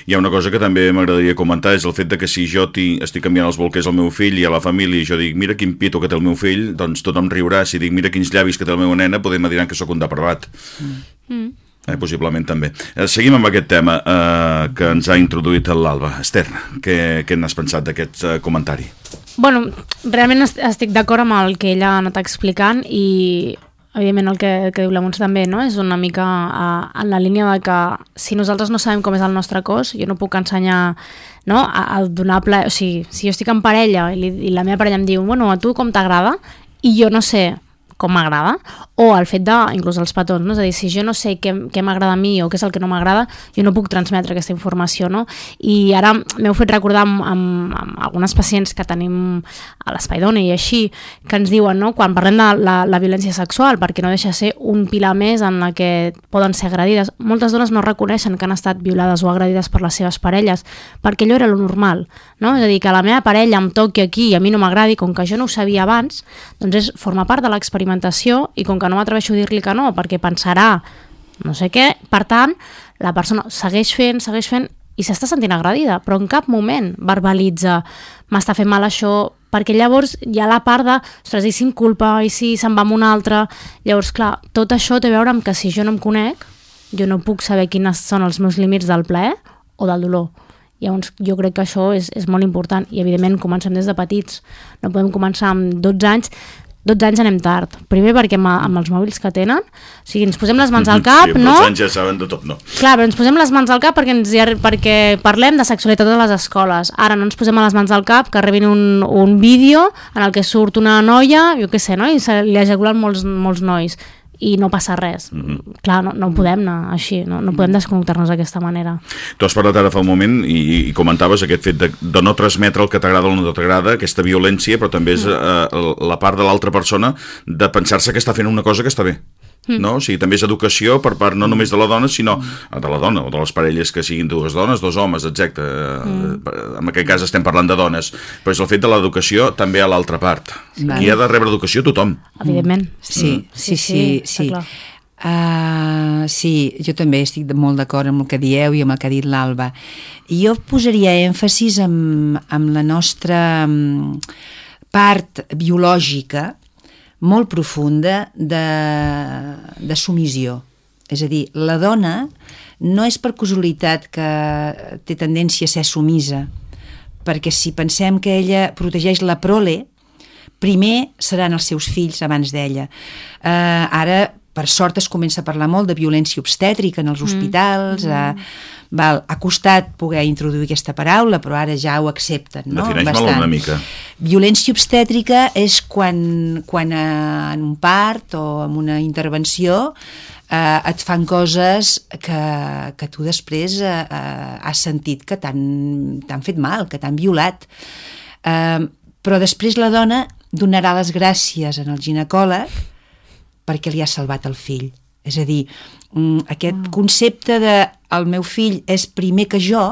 Hi ha una cosa que també m'agradaria comentar és el fet de que si jo estic canviant els bolquers al meu fill i a la família i jo dic mira quin pito que té el meu fill, doncs tothom riurà. Si dic mira quins llavis que té la meva nena, podem diran que sóc un depravat. Mm. Eh, possiblement també. Eh, seguim amb aquest tema eh, que ens ha introduït l'Alba. Esther, què, què n'has pensat d'aquest eh, comentari? Bueno, realment estic d'acord amb el que ella ha anat explicant i evidentment el que, que diu la Montse també no? és una mica uh, en la línia de que si nosaltres no sabem com és el nostre cos, jo no puc ensenyar no? a, a donar ple... o sigui, si jo estic en parella i, li, i la meva parella em diu bueno, a tu com t'agrada? I jo no sé com m'agrada, o el fet de, inclús els petons, no? és a dir, si jo no sé què, què m'agrada a mi o què és el que no m'agrada, jo no puc transmetre aquesta informació, no? I ara m'heu fet recordar amb, amb, amb algunes pacients que tenim a l'Espai Dona i així, que ens diuen, no?, quan parlem de la, la violència sexual, perquè no deixa ser un pilar més en la que poden ser agredides, moltes dones no reconeixen que han estat violades o agredides per les seves parelles, perquè allò era lo normal, no? És a dir, que la meva parella em toqui aquí i a mi no m'agradi, com que jo no ho sabia abans, doncs és, forma part de l'experimentació i com que no m'atreveixo a dir-li que no, perquè pensarà no sé què, per tant, la persona segueix fent, segueix fent i s'està sentint agredida, però en cap moment verbalitza m'està fent mal això, perquè llavors hi ha la part de, ostres, i si em culpa, i si se'n va amb un altre, llavors, clar, tot això té a veure amb que si jo no em conec, jo no puc saber quines són els meus límits del plaer o del dolor. Llavors, jo crec que això és, és molt important i, evidentment, comencem des de petits. No podem començar amb 12 anys 12 anys anem tard. Primer perquè amb, amb els mòbils que tenen, o sigui, ens posem les mans al cap, sí, no? Sí, anys ja saben de tot, no. Clar, però ens posem les mans al cap perquè, ens, perquè parlem de sexualitat a les escoles. Ara no ens posem a les mans al cap que rebin un, un vídeo en el que surt una noia, jo què sé, no? i se li ejaculen molts, molts nois i no passa res. Mm -hmm. Clar, no, no podem anar així, no, no podem desconnectar-nos d'aquesta manera. Tu has parlat ara fa un moment i, i comentaves aquest fet de, de no transmetre el que t'agrada o no t'agrada, aquesta violència, però també és mm. eh, la part de l'altra persona de pensar-se que està fent una cosa que està bé. Mm. No? O sigui, també és educació per part no només de la dona, sinó mm. de la dona o de les parelles que siguin dues dones, dos homes, etc. Mm. En aquest cas estem parlant de dones, però és el fet de l'educació també a l'altra part. Sí. Qui ha de rebre educació? Tothom. Evidentment. Sí, mm. sí, sí. sí, sí. Uh, sí, jo també estic molt d'acord amb el que dieu i amb el que ha dit l'Alba. Jo posaria èmfasis amb, amb la nostra part biològica, molt profunda de, de sumissió. És a dir, la dona no és per casualitat que té tendència a ser sumisa, perquè si pensem que ella protegeix la prole, primer seran els seus fills abans d'ella. Uh, ara, per sort, es comença a parlar molt de violència obstètrica en els mm. hospitals, mm. Uh, val, ha costat poder introduir aquesta paraula, però ara ja ho accepten. No? Defineix-me una mica. Violència obstètrica és quan, quan eh, en un part o en una intervenció eh, et fan coses que, que tu després eh, eh, has sentit que t'han fet mal, que t'han violat. Eh, però després la dona donarà les gràcies en el ginecòleg perquè li ha salvat el fill. És a dir, mm, aquest mm. concepte de el meu fill és primer que jo,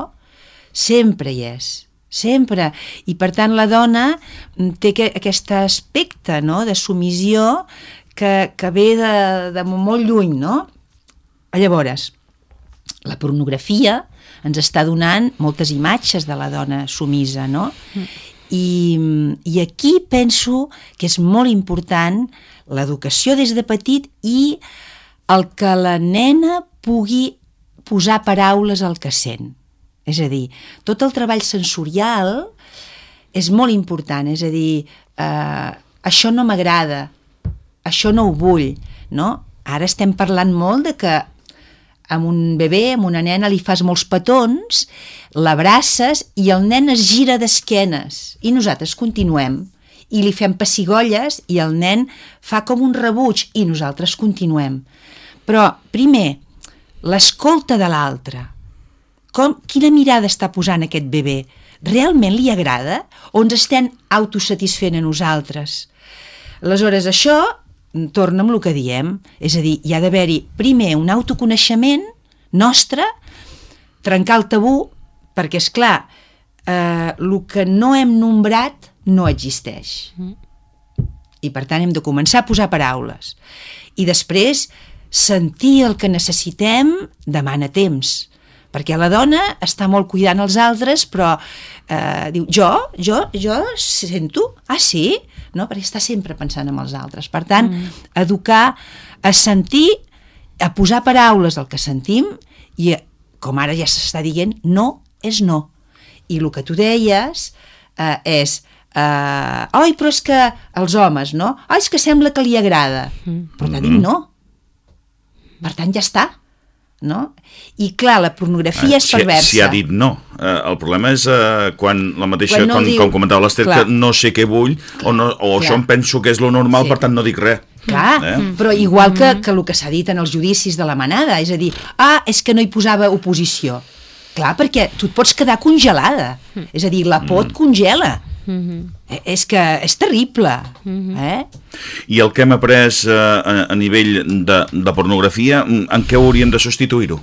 sempre hi és sempre, i per tant la dona mm, té que, aquest aspecte no? de sumissió que, que ve de, de molt lluny, no? Llavors, la pornografia ens està donant moltes imatges de la dona sumisa, no? Mm. I, I aquí penso que és molt important l'educació des de petit i el que la nena pugui posar paraules al que sent. És a dir, tot el treball sensorial és molt important, és a dir, eh, això no m'agrada, això no ho vull, no? Ara estem parlant molt de que amb un bebè, amb una nena, li fas molts petons, l'abraces i el nen es gira d'esquenes i nosaltres continuem i li fem pessigolles i el nen fa com un rebuig i nosaltres continuem. Però, primer, l'escolta de l'altre. com, quina mirada està posant aquest bebè? Realment li agrada? O ens estem autosatisfent a nosaltres? Aleshores, això torna amb el que diem, és a dir, hi ha d'haver-hi primer un autoconeixement nostre, trencar el tabú, perquè, és clar, eh, el que no hem nombrat no existeix. I, per tant, hem de començar a posar paraules. I després, sentir el que necessitem demana temps perquè la dona està molt cuidant els altres, però eh, diu, jo, jo, jo sento, ah sí? No? Perquè està sempre pensant en els altres. Per tant, mm. educar a sentir, a posar paraules al que sentim i, com ara ja s'està dient, no és no. I el que tu deies eh, és, eh, oi, però és que els homes, no? Oi, és que sembla que li agrada. Mm. Però t'ha dit no. Per tant, ja està no? I clar, la pornografia uh, és perversa. Si, si ha dit no. Uh, el problema és uh, quan la mateixa, quan no com, diu... com comentava l'Ester, que no sé què vull, o, no, o això em penso que és lo normal, sí. per tant no dic res. Clar, eh? però igual que, que el que s'ha dit en els judicis de la manada, és a dir, ah, és que no hi posava oposició. Clar, perquè tu et pots quedar congelada, és a dir, la por et mm. congela. Mm -hmm. És que és terrible. Mm -hmm. eh? I el que hem après eh, a, a nivell de, de pornografia, mm, en què hauríem de substituir-ho?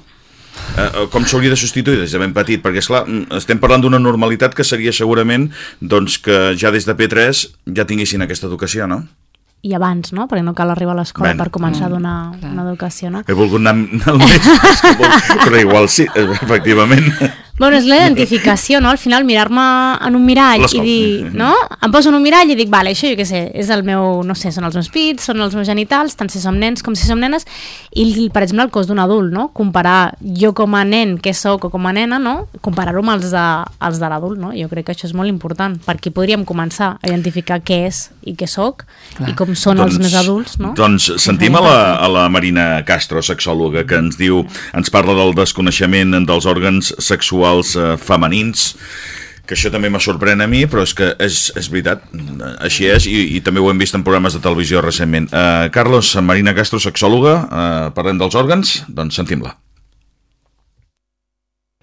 Eh, eh, com s'hauria de substituir des de ben petit? Perquè, esclar, mm, estem parlant d'una normalitat que seria segurament doncs, que ja des de P3 ja tinguessin aquesta educació, no? i abans, no? Perquè no cal arribar a l'escola per començar a donar mm, una educació, no? He volgut anar al més, però igual sí, efectivament. Bueno, és la identificació, no? Al final mirar-me en un mirall i dir, no? Em poso en un mirall i dic, vale, això jo què sé, és el meu, no sé, són els meus pits, són els meus genitals, tant si som nens com si som nenes, i, per exemple, el cos d'un adult, no? Comparar jo com a nen què sóc o com a nena, no? Comparar-ho amb els de, els de l'adult, no? Jo crec que això és molt important, perquè podríem començar a identificar què és i què sóc i com són doncs, els més adults, no? Doncs sentim a la, a la Marina Castro, sexòloga, que ens diu, ens parla del desconeixement dels òrgans sexuals sexuals eh, femenins que això també me sorprèn a mi, però és que és, és veritat, així és, i, i també ho hem vist en programes de televisió recentment. Uh, Carlos, Marina Castro, sexòloga, uh, parlem dels òrgans, doncs sentim-la.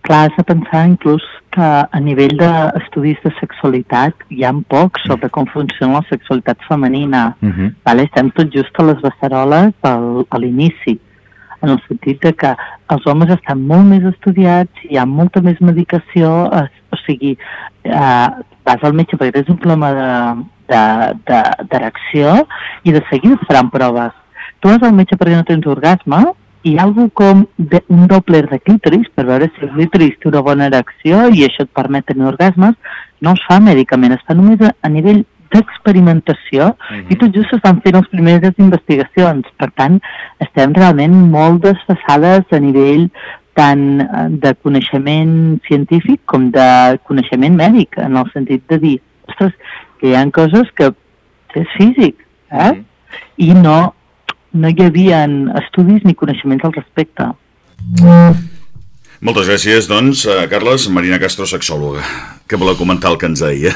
Clar, has de pensar inclús que a nivell d'estudis de sexualitat hi ha poc sobre com funciona la sexualitat femenina. Uh -huh. vale? Estem tot just a les beceroles al, a l'inici en el sentit de que els homes estan molt més estudiats, hi ha molta més medicació, eh, o sigui, eh, vas al metge perquè tens un problema d'erecció i de seguida et faran proves. Tu vas al metge perquè no tens orgasme i hi ha algú com de, un doble de clítoris per veure si el clítoris té una bona erecció i això et permet tenir orgasmes, no es fa mèdicament, es fa només a, a nivell d'experimentació uh -huh. i tot just s'estan fent les primeres investigacions. Per tant, estem realment molt desfassades a nivell tant eh, de coneixement científic com de coneixement mèdic, en el sentit de dir, ostres, que hi ha coses que és físic, eh? Uh -huh. I no, no hi havia estudis ni coneixements al respecte. Moltes gràcies, doncs, Carles. Marina Castro, sexòloga. Què voleu comentar el que ens deia?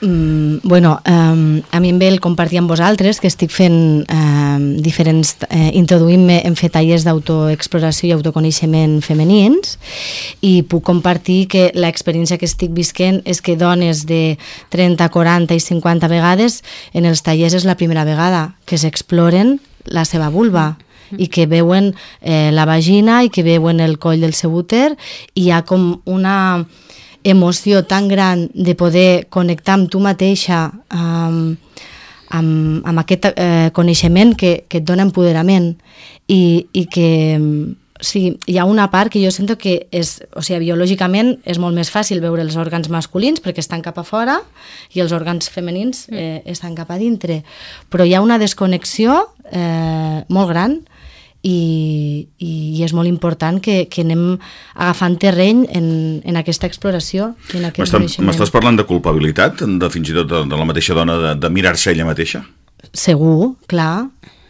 Mm, bueno, um, a mi em ve el compartir amb vosaltres que estic fent um, diferents... Eh, introduint-me en fer tallers d'autoexploració i autoconeixement femenins i puc compartir que l'experiència que estic visquent és que dones de 30, 40 i 50 vegades en els tallers és la primera vegada que s'exploren la seva vulva i que veuen eh, la vagina i que veuen el coll del seu úter i hi ha com una emoció tan gran de poder connectar amb tu mateixa, amb, amb, amb aquest eh, coneixement que, que et dona empoderament i, i que sí, hi ha una part que jo sento que és, o sigui, biològicament és molt més fàcil veure els òrgans masculins perquè estan cap a fora i els òrgans femenins mm. eh, estan cap a dintre. Però hi ha una desconnexió eh, molt gran i, i és molt important que, que anem agafant terreny en, en aquesta exploració i en aquest M'estàs parlant de culpabilitat, de fins i tot de, de la mateixa dona, de, de mirar-se ella mateixa? Segur, clar,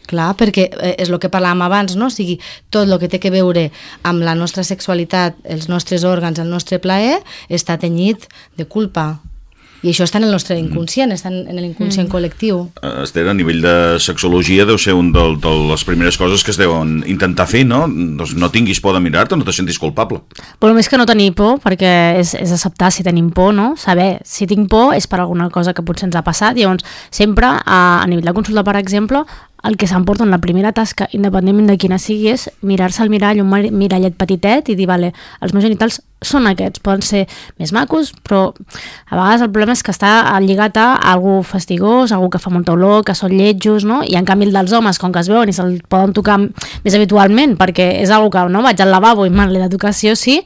clar, perquè eh, és el que parlàvem abans, no? O sigui, tot el que té que veure amb la nostra sexualitat, els nostres òrgans, el nostre plaer, està tenyit de culpa. I això està en el nostre inconscient, està en, en l'inconscient mm. col·lectiu. Eh, Esther, a nivell de sexologia deu ser un del, de les primeres coses que es deuen intentar fer, no? Doncs no tinguis por de mirar-te, no te sentis culpable. Però més que no tenir por, perquè és, és acceptar si tenim por, no? Saber si tinc por és per alguna cosa que potser ens ha passat. Llavors, sempre, a, a nivell de consulta, per exemple, el que s'emporta en la primera tasca, independentment de quina sigui, és mirar-se al mirall, un mirallet petitet i dir, vale, els meus genitals són aquests, poden ser més macos, però a vegades el problema és que està lligat a algú fastigós, algú que fa molta olor, que són lletjos, no? I en canvi el dels homes, com que es veuen i se'l poden tocar més habitualment, perquè és algo que no vaig al lavabo i man l'he de tocar sí o sí,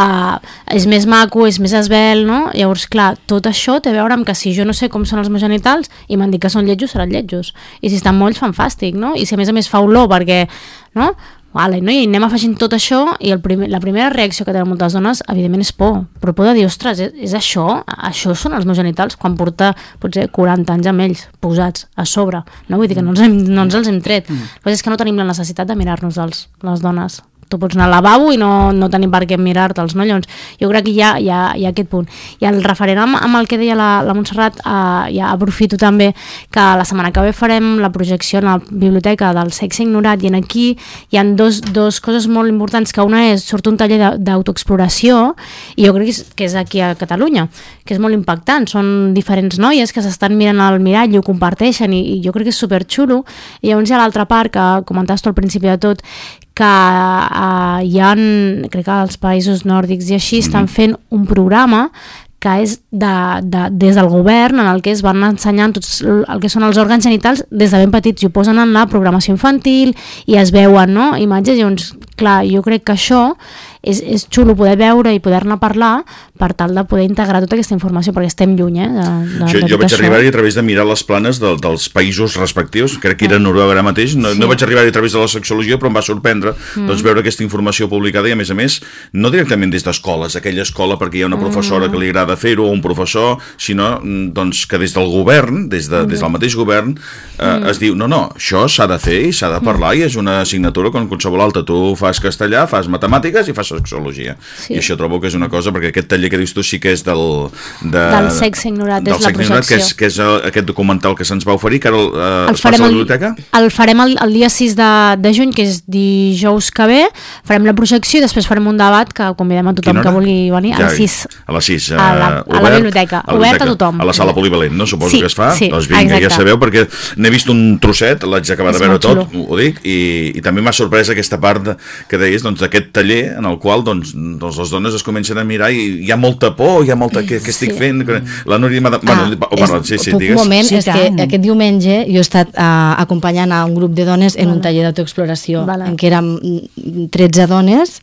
uh, és més maco, és més esbel, no? Llavors, clar, tot això té a veure amb que si jo no sé com són els meus genitals i m'han dit que són lletjos, seran lletjos. I si estan molts, fan fàstic, no? I si a més a més fa olor perquè, no? Vale, no? I anem afegint tot això i el primer, la primera reacció que tenen moltes dones, evidentment, és por. Però por de dir, ostres, és, és això? Això són els meus genitals? Quan porta, potser, 40 anys amb ells posats a sobre. No? Vull dir que no ens, hem, no ens els hem tret. Mm. Però és que no tenim la necessitat de mirar-nos les dones tu pots anar al lavabo i no, no tenir per què mirar-te'ls, no? Llavors, jo crec que hi ha, hi ha, hi ha aquest punt. I el referent amb, amb el que deia la, la Montserrat, eh, ja aprofito també que la setmana que ve farem la projecció a la biblioteca del sexe ignorat i en aquí hi han dos, dos coses molt importants, que una és, surt un taller d'autoexploració i jo crec que és, que és aquí a Catalunya, que és molt impactant, són diferents noies que s'estan mirant al mirall i ho comparteixen i, i jo crec que és superxulo i llavors hi ha l'altra part que comentaves tu al principi de tot que uh, hi ha, crec que als països nòrdics i així, estan mm-hmm. fent un programa que és de, de, des del govern en el que es van ensenyant tots el que són els òrgans genitals des de ben petits i ho posen en la programació infantil i es veuen no? imatges i llavors, clar, jo crec que això és, és xulo poder veure i poder-ne parlar per tal de poder integrar tota aquesta informació, perquè estem lluny eh, de, de, jo, de jo vaig arribar-hi a través de mirar les planes de, dels països respectius, crec que era Noruega ara mateix, no, sí. no vaig arribar-hi a través de la sexologia, però em va sorprendre mm. doncs, veure aquesta informació publicada i, a més a més, no directament des d'escoles, aquella escola perquè hi ha una professora mm. que li agrada fer-ho, o un professor, sinó mm, doncs, que des del govern, des, de, mm. des del mateix govern, eh, mm. es diu, no, no, això s'ha de fer i s'ha de parlar mm. i és una assignatura com qualsevol altra. Tu fas castellà, fas matemàtiques i fas sexologia. Sí. I això trobo que és una cosa, perquè aquest taller que dius tu sí que és del... De, del sexe ignorat, del és la projecció. Ignorat, que és, que és el, aquest documental que se'ns va oferir, que ara el, eh, el farem a la biblioteca? El, el farem el, el dia 6 de, de juny, que és dijous que ve, farem la projecció i després farem un debat que convidem a tothom que vulgui venir ja, a les 6. A les 6. Uh, a, la, a la biblioteca, a la obert a tothom. A la sala polivalent, no? Suposo sí, que es fa? Sí, doncs vinga, exacte. ja sabeu, perquè n'he vist un trosset, l'haig d'acabar de veure tot, ho dic, i, i també m'ha sorprès aquesta part de, que deies doncs, d'aquest taller en el qual doncs, doncs les dones es comencen a mirar i hi ha molta por, hi ha molta... Què, què estic sí. fent? La Núria m'ha... Bueno, ah, oh, perdó, sí, sí, digues. Un moment, sí, és tant. que aquest diumenge jo he estat uh, acompanyant a un grup de dones en vale. un taller d'autoexploració, vale. en què érem 13 dones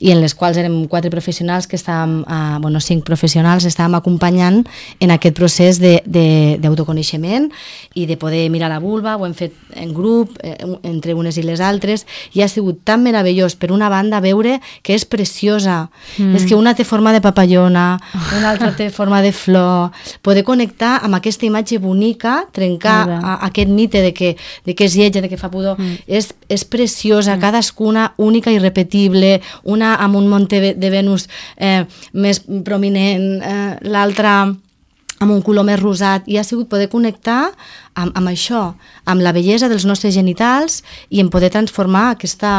i en les quals érem quatre professionals que estàvem, uh, bueno, cinc professionals, estàvem acompanyant en aquest procés d'autoconeixement i de poder mirar la vulva, ho hem fet en grup, eh, entre unes i les altres, i ha sigut tan meravellós, per una banda, veure que és preciosa. Mm. És que una té forma de papallona, una altra té forma de flor, poder connectar amb aquesta imatge bonica, trencar a, aquest mite de que, de que és lletja, de que fa pudor, mm. és, és preciosa, mm. cadascuna única i repetible, una amb un monte de Venus eh, més prominent, eh, l'altra amb un color més rosat i ha sigut poder connectar amb, amb això, amb la bellesa dels nostres genitals i en poder transformar aquesta,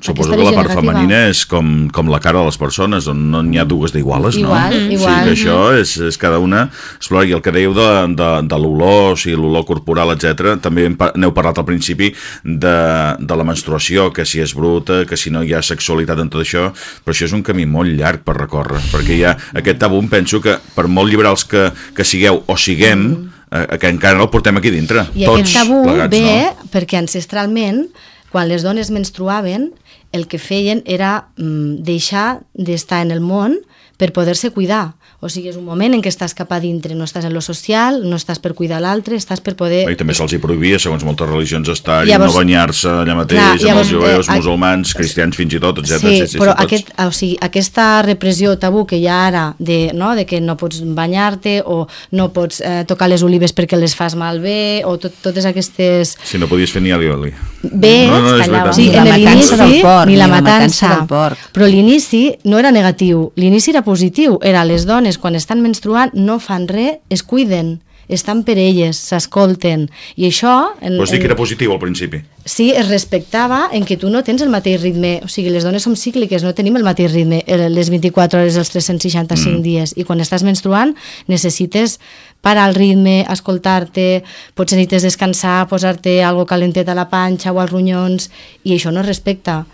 Suposo que la part femenina és com, com la cara de les persones, on no n'hi ha dues d'iguales, no? Igual, igual. Sí, que això és, és cada una explora. I el que dèieu de, de, de l'olor, o sigui, l'olor corporal, etc. també n'heu parlat al principi de, de la menstruació, que si és bruta, que si no hi ha sexualitat en tot això, però això és un camí molt llarg per recórrer, perquè hi ha aquest tabú, penso que per molt liberals que, que sigueu o siguem, mm. eh, que encara no el portem aquí dintre. I tots aquest tabú plegats, ve no? perquè ancestralment, quan les dones menstruaven, el que feien era mm, deixar d'estar en el món per poder-se cuidar. O sigui, és un moment en què estàs cap a dintre, no estàs en lo social, no estàs per cuidar l'altre, estàs per poder... I també se'ls hi prohibia, segons moltes religions, estar i no banyar-se allà mateix, clar, amb llavors, els jueus, eh, musulmans, cristians fins i tot, etc. Sí, sí, sí, però sí, aquest, o sigui, aquesta repressió tabú que hi ha ara de, no, de que no pots banyar-te o no pots eh, tocar les olives perquè les fas malbé o tot, totes aquestes... Si no podies fer ni alioli. Bé, no, no, no, sí, en l'inici, ni la matança del porc. Però l'inici no era negatiu, l'inici era positiu, era les dones dones quan estan menstruant no fan res, es cuiden, estan per elles, s'escolten. I això... En, Vols dir en- que era positiu al principi? Sí, es respectava en que tu no tens el mateix ritme, o sigui, les dones som cícliques, no tenim el mateix ritme les 24 hores, els 365 mm. dies, i quan estàs menstruant necessites parar el ritme, escoltar-te, potser necessites descansar, posar-te algo calentet a la panxa o als ronyons, i això no es respecta.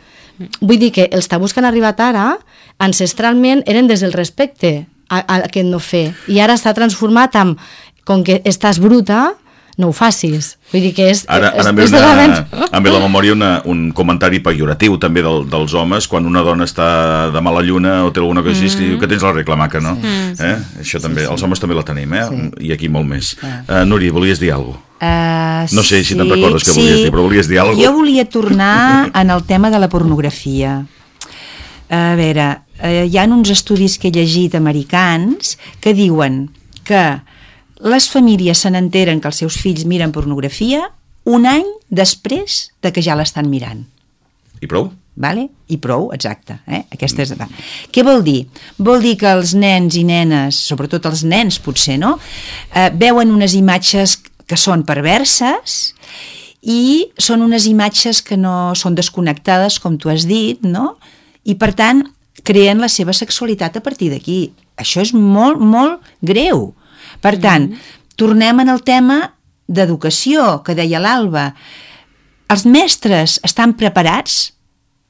Vull dir que els tabús que han arribat ara, ancestralment, eren des del respecte a, a aquest no fer, i ara s'ha transformat amb, com que estàs bruta, no ho facis. Vull dir que és... Ara, és, ara em ve, és una, totalment- em ve la memòria una, un comentari pejoratiu també del, dels homes quan una dona està de mala lluna o té alguna cosa així, mm. diu que tens la regla maca, no? Mm. Eh? Això també, els homes també la tenim, eh? Sí. I aquí molt més. Uh, Núria, volies dir alguna cosa? Uh, No sé si te'n recordes què volies dir, però volies dir alguna Jo volia tornar en el tema de la pornografia. A veure, eh, hi ha uns estudis que he llegit americans que diuen que les famílies se n'enteren que els seus fills miren pornografia un any després de que ja l'estan mirant. I prou? Vale? I prou, exacte. Eh? Aquesta és... va. Què vol dir? Vol dir que els nens i nenes, sobretot els nens potser, no? Eh, veuen unes imatges que són perverses i són unes imatges que no són desconnectades, com tu has dit, no? I per tant, creen la seva sexualitat a partir d'aquí. Això és molt, molt greu. Per tant, tornem en el tema d'educació, que deia l'Alba. Els mestres estan preparats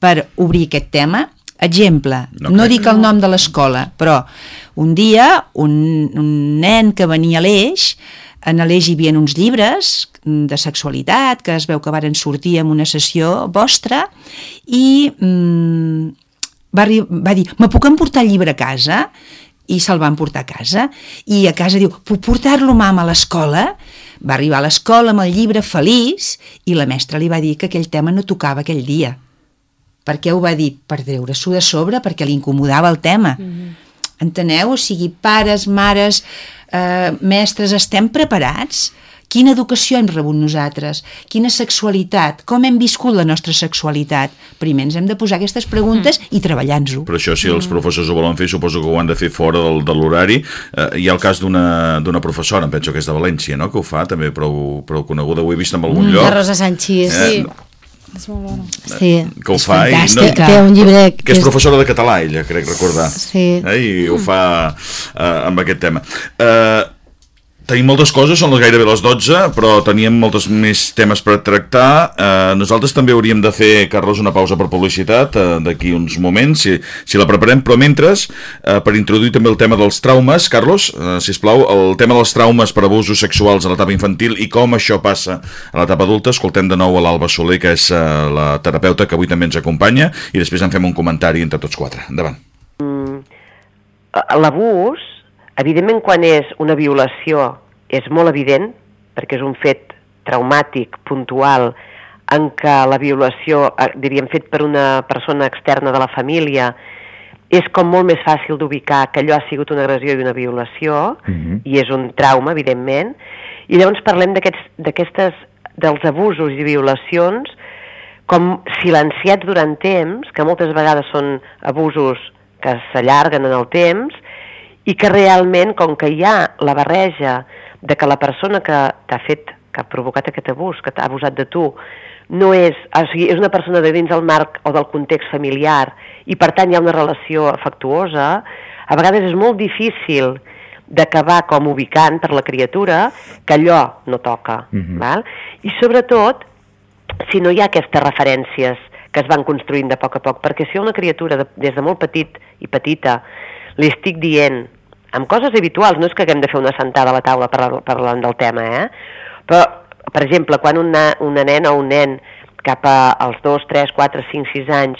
per obrir aquest tema? Exemple, No no, dic el nom de l'escola, però un dia un, un nen que venia a l'Eix, en l'Eix hi havia uns llibres de sexualitat que es veu que varen sortir en una sessió vostra i mm, va, va dir, me puc emportar el llibre a casa? I se'l van portar a casa. I a casa diu, puc portar-lo, mama, a l'escola? Va arribar a l'escola amb el llibre feliç i la mestra li va dir que aquell tema no tocava aquell dia. Per què ho va dir? Per treure-s'ho de sobre, perquè li incomodava el tema. Mm -hmm. Enteneu? O sigui, pares, mares, eh, mestres, estem preparats? Quina educació hem rebut nosaltres? Quina sexualitat? Com hem viscut la nostra sexualitat? Primer ens hem de posar aquestes preguntes mm. i treballar-nos-ho. Però això, si els professors ho volen fer, suposo que ho han de fer fora del, de l'horari. Eh, hi ha el cas d'una d'una professora, em penso que és de València, no?, que ho fa, també prou, prou coneguda. Ho he vist en algun lloc. La Rosa Sanchís. Eh, Sí. no, És molt bona. Sí. que ho És fa i fantàstica. Té un llibre que és professora de català, ella, crec recordar. Sí. Eh? I ho fa eh, amb aquest tema. Eh, tenim moltes coses, són gairebé les 12, però teníem moltes més temes per tractar. Eh, nosaltres també hauríem de fer, Carlos, una pausa per publicitat eh, d'aquí uns moments, si, si la preparem, però mentre, eh, per introduir també el tema dels traumes, Carlos, eh, sisplau, el tema dels traumes per abusos sexuals a l'etapa infantil i com això passa a l'etapa adulta, escoltem de nou a l'Alba Soler, que és eh, la terapeuta que avui també ens acompanya, i després en fem un comentari entre tots quatre. Endavant. L'abús, evidentment quan és una violació, és molt evident, perquè és un fet traumàtic, puntual, en què la violació, eh, diríem, fet per una persona externa de la família, és com molt més fàcil d'ubicar que allò ha sigut una agressió i una violació, Mhm. i és un trauma, evidentment, i llavors parlem d'aquestes dels abusos i violacions com silenciats durant temps, que moltes vegades són abusos que s'allarguen en el temps, i que realment, com que hi ha la barreja de que la persona que t'ha fet, que ha provocat aquest abús, que t'ha abusat de tu, no és, o sigui, és una persona de dins el marc o del context familiar i per tant hi ha una relació afectuosa, a vegades és molt difícil d'acabar com ubicant per la criatura que allò no toca. Mhm. val? I sobretot, si no hi ha aquestes referències que es van construint de poc a poc, perquè si a una criatura de, des de molt petit i petita li estic dient, amb coses habituals, no és que haguem de fer una sentada a la taula parlant, parlant del tema, eh? però, per exemple, quan una, una nena o un nen cap als 2, 3, 4, 5, 6 anys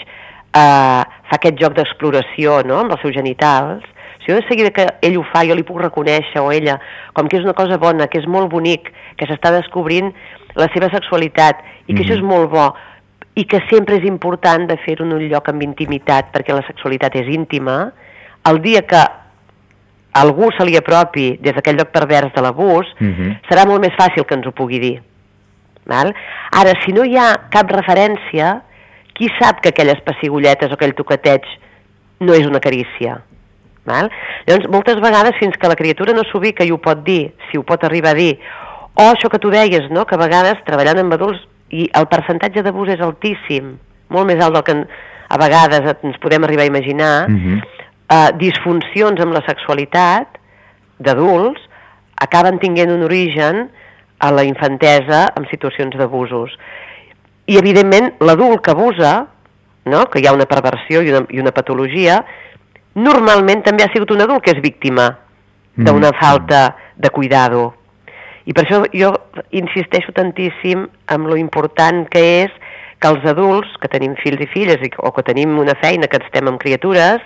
eh, fa aquest joc d'exploració no? amb els seus genitals, si jo de seguida que ell ho fa, jo li puc reconèixer, o ella, com que és una cosa bona, que és molt bonic, que s'està descobrint la seva sexualitat, i que Mhm. això és molt bo, i que sempre és important de fer-ho en un lloc amb intimitat, perquè la sexualitat és íntima, el dia que algú se li apropi des d'aquell lloc pervers de l'abús, Mhm. serà molt més fàcil que ens ho pugui dir. Val? Ara, si no hi ha cap referència, qui sap que aquelles pessigolletes o aquell toqueteig no és una carícia? Val? Llavors, moltes vegades, fins que la criatura no s'ubica i ho pot dir, si ho pot arribar a dir, o això que tu deies, no? que a vegades, treballant amb adults, i el percentatge d'abús és altíssim, molt més alt del que a vegades ens podem arribar a imaginar, Mhm. Eh, disfuncions amb la sexualitat d'adults acaben tinguent un origen a la infantesa amb situacions d'abusos. I, evidentment, l'adult que abusa, no? que hi ha una perversió i una, i una patologia, normalment també ha sigut un adult que és víctima d'una falta de cuidado. I per això jo insisteixo tantíssim amb lo important que és que els adults, que tenim fills i filles o que tenim una feina, que estem amb criatures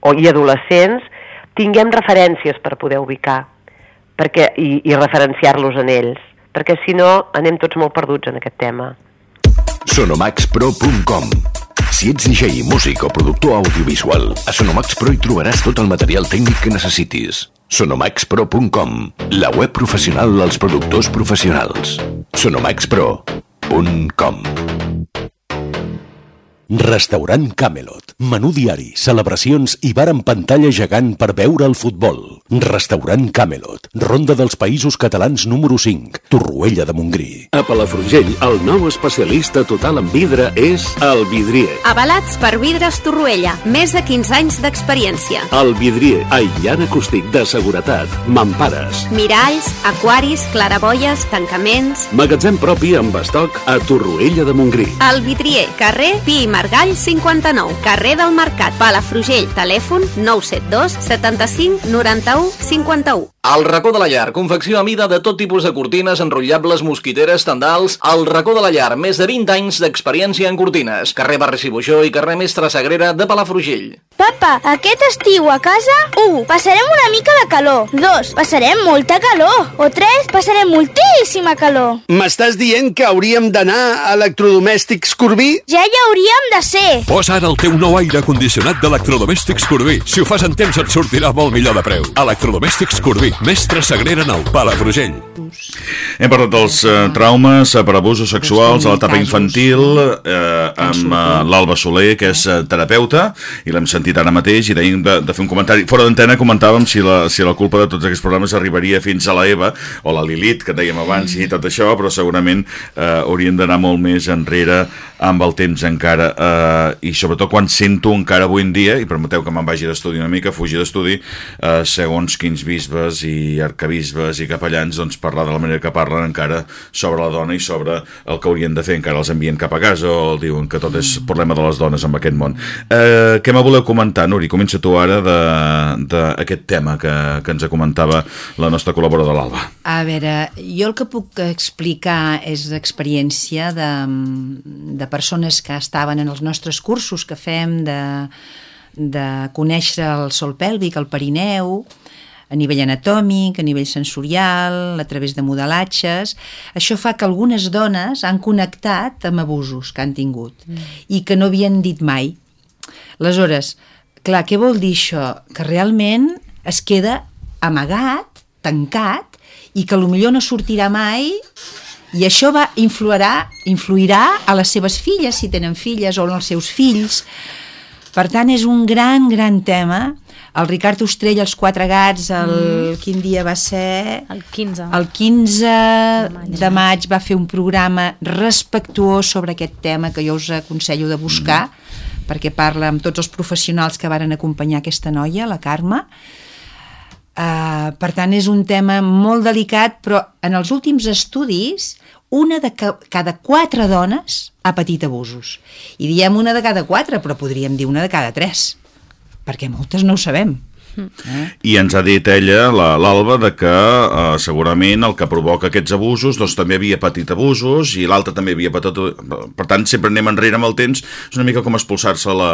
o, i adolescents, tinguem referències per poder ubicar perquè, i, i referenciar-los en ells, perquè si no anem tots molt perduts en aquest tema. Sonomaxpro.com Si ets DJ, músic o productor audiovisual, a Sonomax Pro hi trobaràs tot el material tècnic que necessitis. Sonomaxpro.com La web professional dels productors professionals. Sonomaxpro.com Restaurant Camelot. Menú diari, celebracions i bar amb pantalla gegant per veure el futbol. Restaurant Camelot. Ronda dels Països Catalans número 5. Torroella de Montgrí. A Palafrugell, el nou especialista total en vidre és el Vidrier. Avalats per Vidres Torroella. Més de 15 anys d'experiència. El Vidrier, aïllant acústic de seguretat, mampares. Miralls, aquaris, claraboies, tancaments... Magatzem propi amb estoc a Torroella de Montgrí. El Vidrier, carrer Pi i Margall 59, carrer del Mercat, Palafrugell, telèfon 972 75 91 51. El racó de la llar, confecció a mida de tot tipus de cortines, enrotllables, mosquiteres, tendals... El racó de la llar, més de 20 anys d'experiència en cortines. Carrer Barri Cibujó i carrer Mestre Sagrera de Palafrugell. Papa, aquest estiu a casa, 1. Passarem una mica de calor. 2. Passarem molta calor. O 3. Passarem moltíssima calor. M'estàs dient que hauríem d'anar a electrodomèstics Corbí? Ja hi hauríem de ser. Posa ara el teu nou aire condicionat d'Electrodomèstics Corbí. Si ho fas en temps et sortirà molt millor de preu. Electrodomèstics Corbí. Mestre Sagrera 9, Palafrugell. Hem parlat dels eh, traumes eh, per abusos sexuals a l'etapa infantil eh, amb eh, l'Alba Soler, que és eh, terapeuta, i l'hem sentit ara mateix, i tenim de, de fer un comentari. Fora d'antena comentàvem si la, si la culpa de tots aquests problemes arribaria fins a la Eva, o la Lilith, que dèiem abans, i tot això, però segurament eh, hauríem d'anar molt més enrere amb el temps encara, eh, i sobretot quan sento encara avui en dia, i permeteu que me'n vagi d'estudi una mica, fugir d'estudi, eh, segons quins bisbes i arcabisbes i capellans, doncs parlar de la manera que parlen encara sobre la dona i sobre el que haurien de fer, encara els envien cap a casa o diuen que tot és problema de les dones en aquest món. Eh, què me voleu comentar, Nuri? Comença tu ara d'aquest tema que, que ens comentava la nostra col·laboradora l'Alba. A veure, jo el que puc explicar és experiència de, de persones que estaven en els nostres cursos que fem de, de conèixer el sol pèlvic, el perineu, a nivell anatòmic, a nivell sensorial, a través de modelatges. Això fa que algunes dones han connectat amb abusos que han tingut mm. i que no havien dit mai. Aleshores, clar, què vol dir això? Que realment es queda amagat, tancat, i que millor no sortirà mai i això va influirà, influirà a les seves filles, si tenen filles, o als seus fills. Per tant, és un gran, gran tema. El Ricard Ostrell, els quatre gats, el, mm. quin dia va ser? El 15. El 15 de maig. de maig va fer un programa respectuós sobre aquest tema que jo us aconsello de buscar, mm. perquè parla amb tots els professionals que varen acompanyar aquesta noia, la Carme. Uh, per tant, és un tema molt delicat, però en els últims estudis una de ca cada quatre dones ha patit abusos. I diem una de cada quatre, però podríem dir una de cada tres, perquè moltes no ho sabem. Eh? I ens ha dit ella, l'Alba, de que eh, segurament el que provoca aquests abusos doncs també havia patit abusos i l'altre també havia patit... Per tant, sempre anem enrere amb el temps, és una mica com expulsar-se la...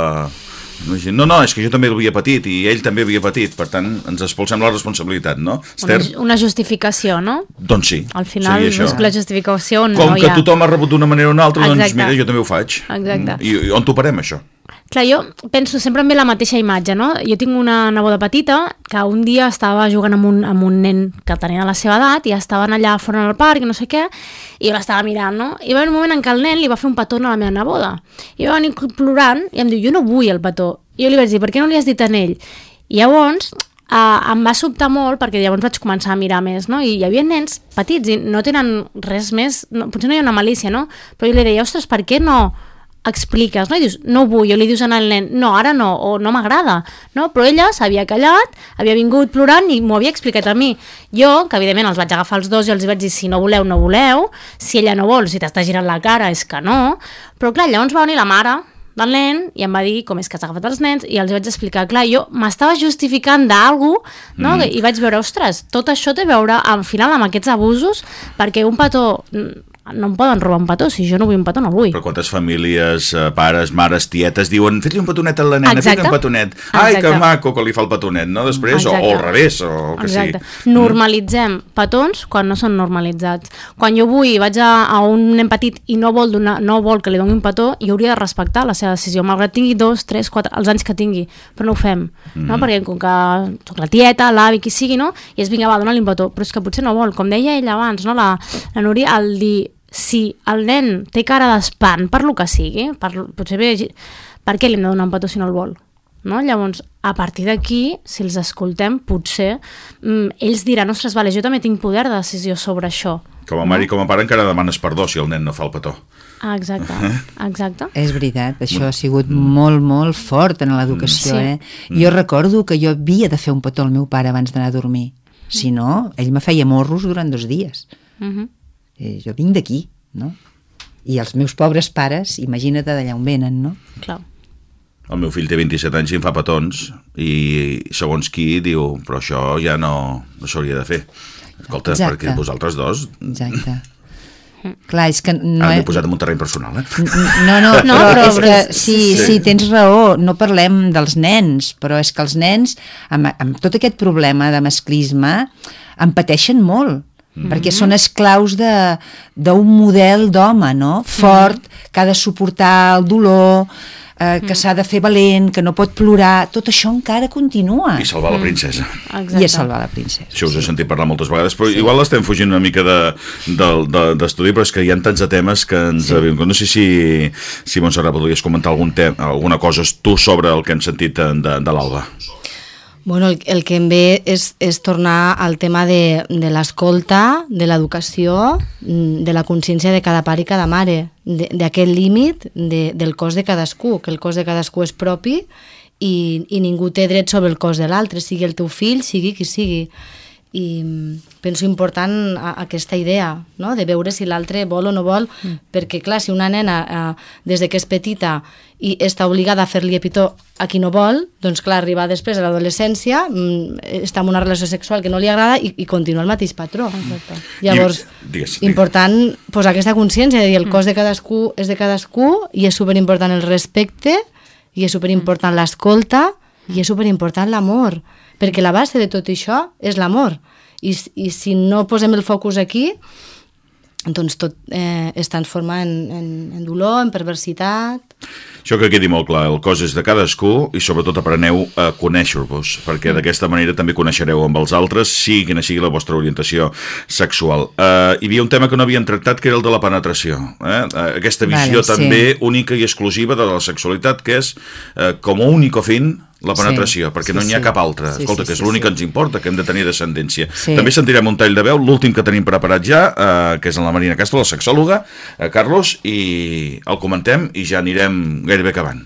No, no, és que jo també l'havia patit i ell també havia patit, per tant ens expulsem la responsabilitat, no? Una, una justificació, no? Doncs sí. Al final busco la justificació on Com no que hi ha... tothom ha rebut d'una manera o una altra, Exacte. doncs mira, jo també ho faig. Exacte. I, i on t'ho parem, això? Clar, jo penso sempre en ve la mateixa imatge, no? Jo tinc una neboda petita que un dia estava jugant amb un, amb un nen que tenia la seva edat i estaven allà fora al parc i no sé què, i jo l'estava mirant, no? I va haver un moment en què el nen li va fer un petó a la meva neboda. I va venir plorant i em diu, jo no vull el petó. I jo li vaig dir, per què no li has dit a ell? I llavors uh, em va sobtar molt perquè llavors vaig començar a mirar més, no? I hi havia nens petits i no tenen res més, no, potser no hi ha una malícia, no? Però jo li deia, ostres, per què no expliques, no? I dius, no vull, o li dius al nen, no, ara no, o no m'agrada, no? Però ella s'havia callat, havia vingut plorant i m'ho havia explicat a mi. Jo, que evidentment els vaig agafar els dos i els vaig dir, si no voleu, no voleu, si ella no vol, si t'està girant la cara, és que no, però clar, llavors va venir la mare del nen i em va dir com és que has agafat els nens i els vaig explicar, clar, jo m'estava justificant d'algú, no? Mm. I vaig veure, ostres, tot això té a veure al final amb aquests abusos, perquè un petó no em poden robar un petó, si jo no vull un petó no el vull. Però quantes famílies, eh, pares, mares, tietes, diuen fes-li un petonet a la nena, fes-li un petonet. Ai, Exacte. que maco que li fa el petonet, no? Després, o, Exacte. o al revés, o el que Exacte. sigui. Normalitzem petons quan no són normalitzats. Quan jo vull vaig a, a un nen petit i no vol, donar, no vol que li doni un petó, jo hauria de respectar la seva decisió, malgrat tingui dos, tres, quatre, els anys que tingui, però no ho fem, mm. no? Perquè com que soc la tieta, l'avi, qui sigui, no? i es vinga, va, dona-li un petó, però és que potser no vol, com deia ell abans, no? la, la Núria, el dir, si el nen té cara d'espant per lo que sigui, per, potser bé, per què li hem de donar un petó si no el vol? No? Llavors, a partir d'aquí, si els escoltem, potser mm, ells diran, ostres, vale, jo també tinc poder de decisió sobre això. Com a mare i com a pare encara demanes perdó si el nen no fa el petó. Ah, exacte, exacte. És veritat, això ha sigut molt, molt fort en l'educació, Sí. eh? Jo recordo que jo havia de fer un petó al meu pare abans d'anar a dormir. Si no, ell me feia morros durant dos dies. Uh -huh. Eh, jo vinc d'aquí, no? I els meus pobres pares, imagina't d'allà on venen, no? Clar. El meu fill té 27 anys i em fa petons i segons qui diu però això ja no, no s'hauria de fer. Escolta, Exacte. perquè vosaltres dos... Exacte. Clar, és que no... Ara he- m'he posat en un terreny personal, eh? No, no, No, però, però- és que sí, sí. sí, tens raó, no parlem dels nens, però és que els nens, amb, amb tot aquest problema de masclisme, en pateixen molt, Mm-hmm. perquè són esclaus de- d'un model d'home, no? Fort, que ha de suportar el dolor, eh, Mm. que s'ha de fer valent, que no pot plorar, tot això encara continua. I salvar la princesa. I a salvar la princesa. Això us he sentit parlar moltes vegades, però sí. igual estem fugint una mica de- del- de- d'estudi, de, però és que hi ha tants de temes que ens... Sí. No sé si, si Montserrat podries comentar algun tema, alguna cosa tu sobre el que hem sentit de, de, de l'Alba. Bueno, el, el que em ve és, és tornar al tema de, de l'escolta, de l'educació, mm, de la consciència de cada pare i cada mare, de- d'aquest límit de, del cos de cadascú, que el cos de cadascú és propi i, i ningú té dret sobre el cos de l'altre, sigui el teu fill, sigui qui sigui. I mm, penso important a, aquesta idea, no? de veure si l'altre vol o no vol, mm. perquè clar, si una nena eh, des de que és petita i està obligada a fer-li epitó a qui no vol, doncs clar, arribar després a l'adolescència, mm, està en una relació sexual que no li agrada i, i continua el mateix patró. Exacte. Llavors, I, digues, digues. important posar aquesta consciència de dir el cos de cadascú és de cadascú i és superimportant el respecte i és superimportant l'escolta i és superimportant l'amor perquè la base de tot això és l'amor I, i si no posem el focus aquí doncs tot eh, es transforma en, en, en dolor, en perversitat Això que quedi molt clar, el cos és de cadascú i sobretot apreneu a conèixer-vos, perquè d'aquesta manera també coneixereu amb els altres, sigui quina sigui la vostra orientació sexual. Uh, hi havia un tema que no havien tractat, que era el de la penetració. Eh? Uh, aquesta visió Vale, sí. també única i exclusiva de la sexualitat, que és uh, com a único fin la penetració, Sí, perquè sí, no n'hi ha sí. cap altra. Sí, Escolta, sí, que és sí, l'únic sí. que ens importa, que hem de tenir descendència. Sí. També sentirem un tall de veu, l'últim que tenim preparat ja, eh, que és en la Marina Castro, la sexòloga, eh, Carlos, i el comentem i ja anirem gairebé acabant.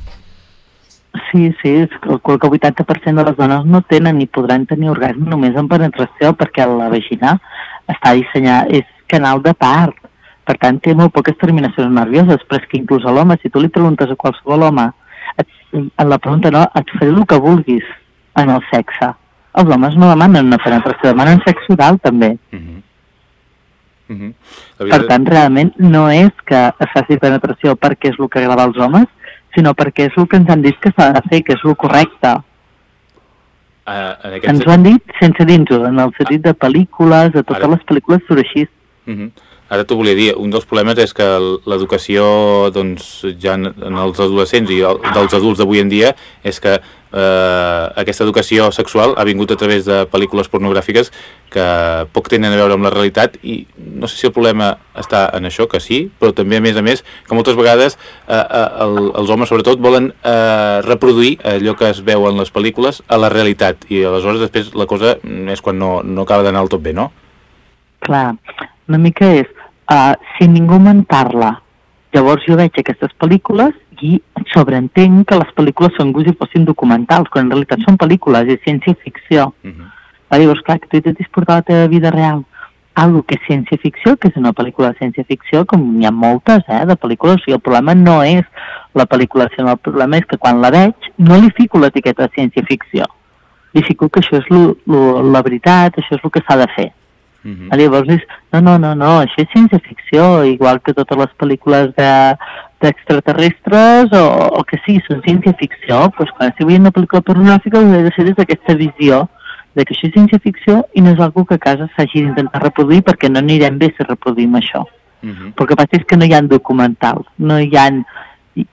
Sí, sí, és que el que el 80% de les dones no tenen ni podran tenir orgasme només en penetració perquè la vagina està dissenyada, és canal de part. Per tant, té molt poques terminacions nervioses, però és que inclús a l'home, si tu li preguntes a qualsevol home, en la pregunta no, et faré el que vulguis en el sexe. Els homes no demanen una penetració, demanen sexe oral també. Mhm. Per tant, realment no és que es faci penetració perquè és el que agrada als homes, sinó perquè és el que ens han dit que s'ha de fer, que és el correcte. Uh, en Ens ho han dit sense dir-nos-ho, en el sentit de pel·lícules, de totes Ara- les pel·lícules surt així. Uh -huh. Ara t'ho volia dir, un dels problemes és que l'educació doncs, ja en, en els adolescents i el, dels adults d'avui en dia és que eh, aquesta educació sexual ha vingut a través de pel·lícules pornogràfiques que poc tenen a veure amb la realitat i no sé si el problema està en això, que sí, però també a més a més que moltes vegades eh, eh, el, els homes sobretot volen eh, reproduir allò que es veu en les pel·lícules a la realitat i aleshores després la cosa és quan no, no acaba d'anar del tot bé, no? Clar, una mica és, uh, si ningú me'n parla, llavors jo veig aquestes pel·lícules i sobreentenc que les pel·lícules són com si fossin documentals, quan en realitat són pel·lícules, és ciència-ficció. Uh -huh. Llavors, clar, que tu intentis portar la teva vida real algo que és ciència-ficció, que és una pel·lícula de ciència-ficció, com n'hi ha moltes, eh, de pel·lícules, i el problema no és la pel·lícula, sinó el problema és que quan la veig no li fico l'etiqueta de ciència-ficció. Li fico que això és lo, lo, la veritat, això és el que s'ha de fer. Mm -hmm. Llavors és, no, no, no, no, això és ciència-ficció, igual que totes les pel·lícules de d'extraterrestres o, o que sí, són ciència-ficció, doncs quan estic veient una pel·lícula pornogràfica ho he de ser des d'aquesta visió de que això és ciència-ficció i no és algo que a casa s'hagi d'intentar reproduir perquè no anirem bé si reproduïm això. Mm -hmm. Però el que passa és que no hi ha documentals, no hi ha...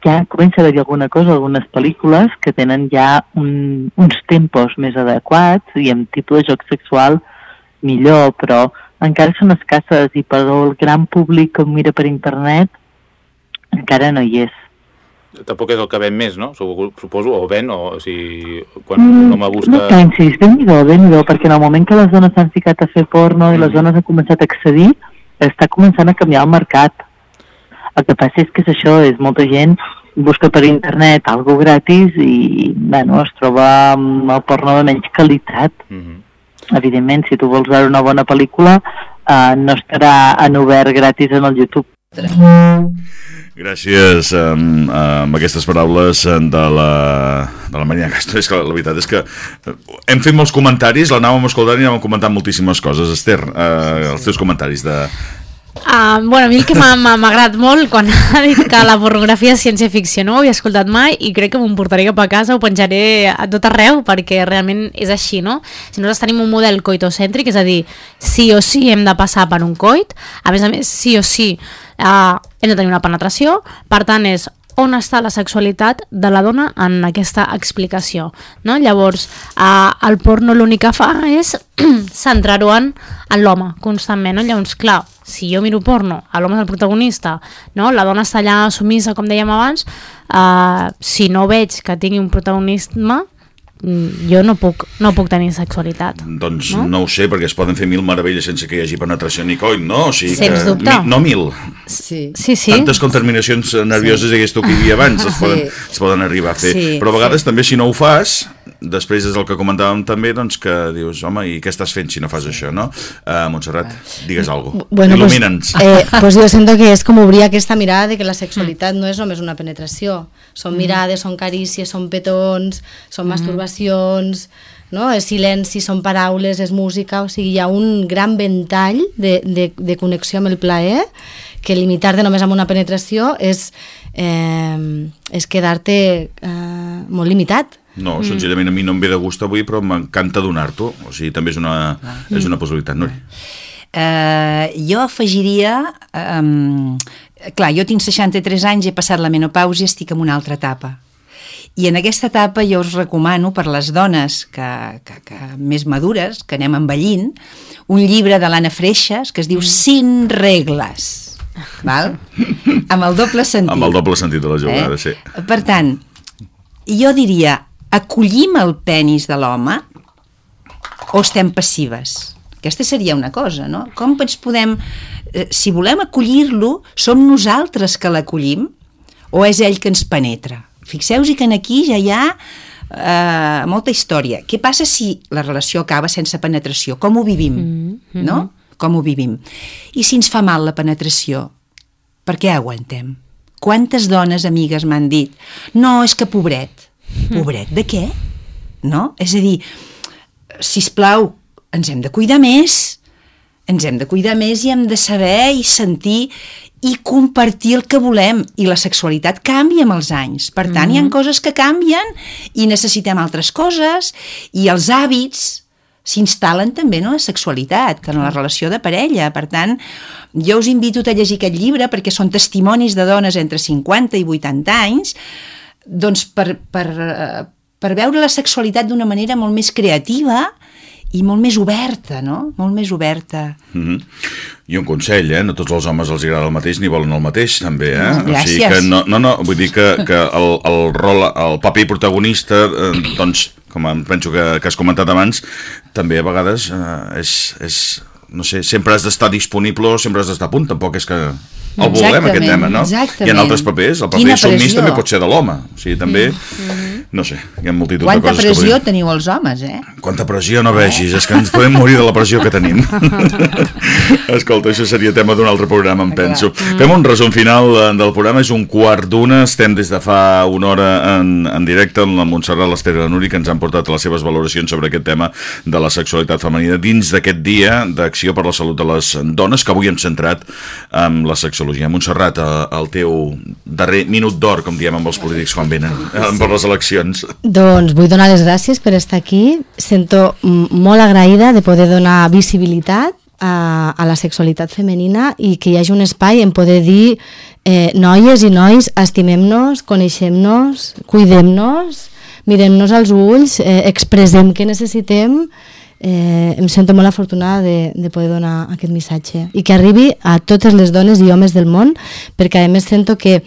Ja comença a haver-hi alguna cosa, algunes pel·lícules que tenen ja un, uns tempos més adequats i amb tipus de joc sexual millor, però encara són escasses i per el gran públic que mira per internet encara no hi és. Tampoc és el que ven més, no? Supo- Suposo, o ven, o, o sigui, quan Mm, un home busca... No pensis, déu-n'hi-do, déu nhi perquè en el moment que les dones s'han ficat a fer porno i les Mm. dones han començat a accedir, està començant a canviar el mercat. El que passa és que és això, és molta gent busca per internet algo gratis i, bueno, es troba amb el porno de menys qualitat. Mm-hmm. Evidentment, si tu vols veure una bona pel·lícula, eh, no estarà en obert gratis en el YouTube. Gràcies um, amb aquestes paraules eh, de la, de la Maria Castro. És que la veritat és que eh, hem fet molts comentaris, l'anàvem escoltant i anàvem comentant moltíssimes coses. Esther, uh, els teus comentaris de... Uh, bueno, a mi el que m'ha agradat molt quan ha dit que la pornografia és ciència-ficció no ho havia escoltat mai i crec que m'ho portaré cap a casa, ho penjaré a tot arreu perquè realment és així, no? Si nosaltres tenim un model coitocèntric, és a dir, sí o sí hem de passar per un coit, a més a més, sí o sí uh, hem de tenir una penetració, per tant és on està la sexualitat de la dona en aquesta explicació. No? Llavors, eh, el porno l'únic que fa és centrar-ho en, en l'home constantment. No? Llavors, clar, si jo miro porno, l'home és el protagonista, no? la dona està allà sumisa, com dèiem abans, eh, si no veig que tingui un protagonisme, jo no puc, no puc tenir sexualitat. Doncs No? no? ho sé, perquè es poden fer mil meravelles sense que hi hagi penetració ni coit, no? O sigui Sens que, dubte. Mi, no mil. Sí. Sí, sí. Tantes contaminacions nervioses sí. tu que hi havia abans es poden, Sí. es poden arribar a fer. Sí, Però a vegades sí. també si no ho fas, després és el que comentàvem també, doncs que dius, home, i què estàs fent si no fas això, no? Uh, Montserrat, digues alguna cosa. Bueno, pues, Il·lumina'ns. eh, pues jo sento que és com obrir aquesta mirada de que la sexualitat no és només una penetració. Són mirades, són carícies, són petons, són masturbacions, no? és silenci, són paraules, és música, o sigui, hi ha un gran ventall de, de, de connexió amb el plaer que limitar-te només amb una penetració és, eh, és quedar-te eh, molt limitat. No, Mm. senzillament a mi no em ve de gust avui, però m'encanta donar-t'ho. O sigui, també és una, és una possibilitat, Núria. Eh, jo afegiria... Um, clar, jo tinc 63 anys, he passat la menopausa i estic en una altra etapa. I en aquesta etapa jo us recomano per les dones que, que, que més madures, que anem envellint, un llibre de l'Anna Freixas que es diu Sin regles. Val? Amb el doble sentit. Amb el doble sentit de la jugada, eh? sí. Per tant, jo diria, acollim el penis de l'home o estem passives? Aquesta seria una cosa, no? Com ens podem... eh, Si volem acollir-lo, som nosaltres que l'acollim o és ell que ens penetra? Fixeu-vos que en aquí ja hi ha eh, molta història. Què passa si la relació acaba sense penetració? Com ho vivim? Mm -hmm. No? Com ho vivim? I si ens fa mal la penetració? Per què aguantem? Quantes dones amigues m'han dit no, és que pobret. Pobret de què? No? És a dir, si plau, ens hem de cuidar més, ens hem de cuidar més i hem de saber i sentir i compartir el que volem. I la sexualitat canvia amb els anys. Per tant, hi ha Mhm. coses que canvien i necessitem altres coses i els hàbits s'instal·len també en la sexualitat, en la relació de parella. Per tant, jo us invito a llegir aquest llibre perquè són testimonis de dones entre 50 i 80 anys doncs per, per, eh, per veure la sexualitat d'una manera molt més creativa i molt més oberta, no? Molt més oberta. Mm -hmm. I un consell, eh? No tots els homes els agrada el mateix ni volen el mateix, també, eh? Mm, o sigui gràcies. que no, no, no, vull dir que, que el, el rol, el paper protagonista, eh, doncs, com em penso que, que has comentat abans, també a vegades eh, és, és, no sé, sempre has d'estar disponible o sempre has d'estar a punt, tampoc és que el volem, Exactament, aquest tema, no? exactament. Hi ha altres papers, el paper Quina pressió. també pot ser de l'home, o sigui, també, no sé, hi ha multitud Quanta de coses pressió que... podríem- teniu els homes, eh? Quanta pressió no vegis, és que ens podem morir de la pressió que tenim. Escolta, això seria tema d'un altre programa, em penso. Fem un resum final eh, del programa, és un quart d'una, estem des de fa una hora en, en directe amb la Montserrat l'Ester i la Núria, que ens han portat les seves valoracions sobre aquest tema de la sexualitat femenina dins d'aquest dia d'acció per la salut de les dones, que avui hem centrat en la sexologia. Montserrat, eh, el teu darrer minut d'or, com diem amb els polítics quan venen, eh, per les eleccions. Doncs vull donar les gràcies per estar aquí. Sento molt agraïda de poder donar visibilitat a, a la sexualitat femenina i que hi hagi un espai en poder dir eh, noies i nois, estimem-nos, coneixem-nos, cuidem-nos, mirem-nos als ulls, eh, expressem què necessitem, eh, em sento molt afortunada de, de poder donar aquest missatge i que arribi a totes les dones i homes del món perquè a més sento que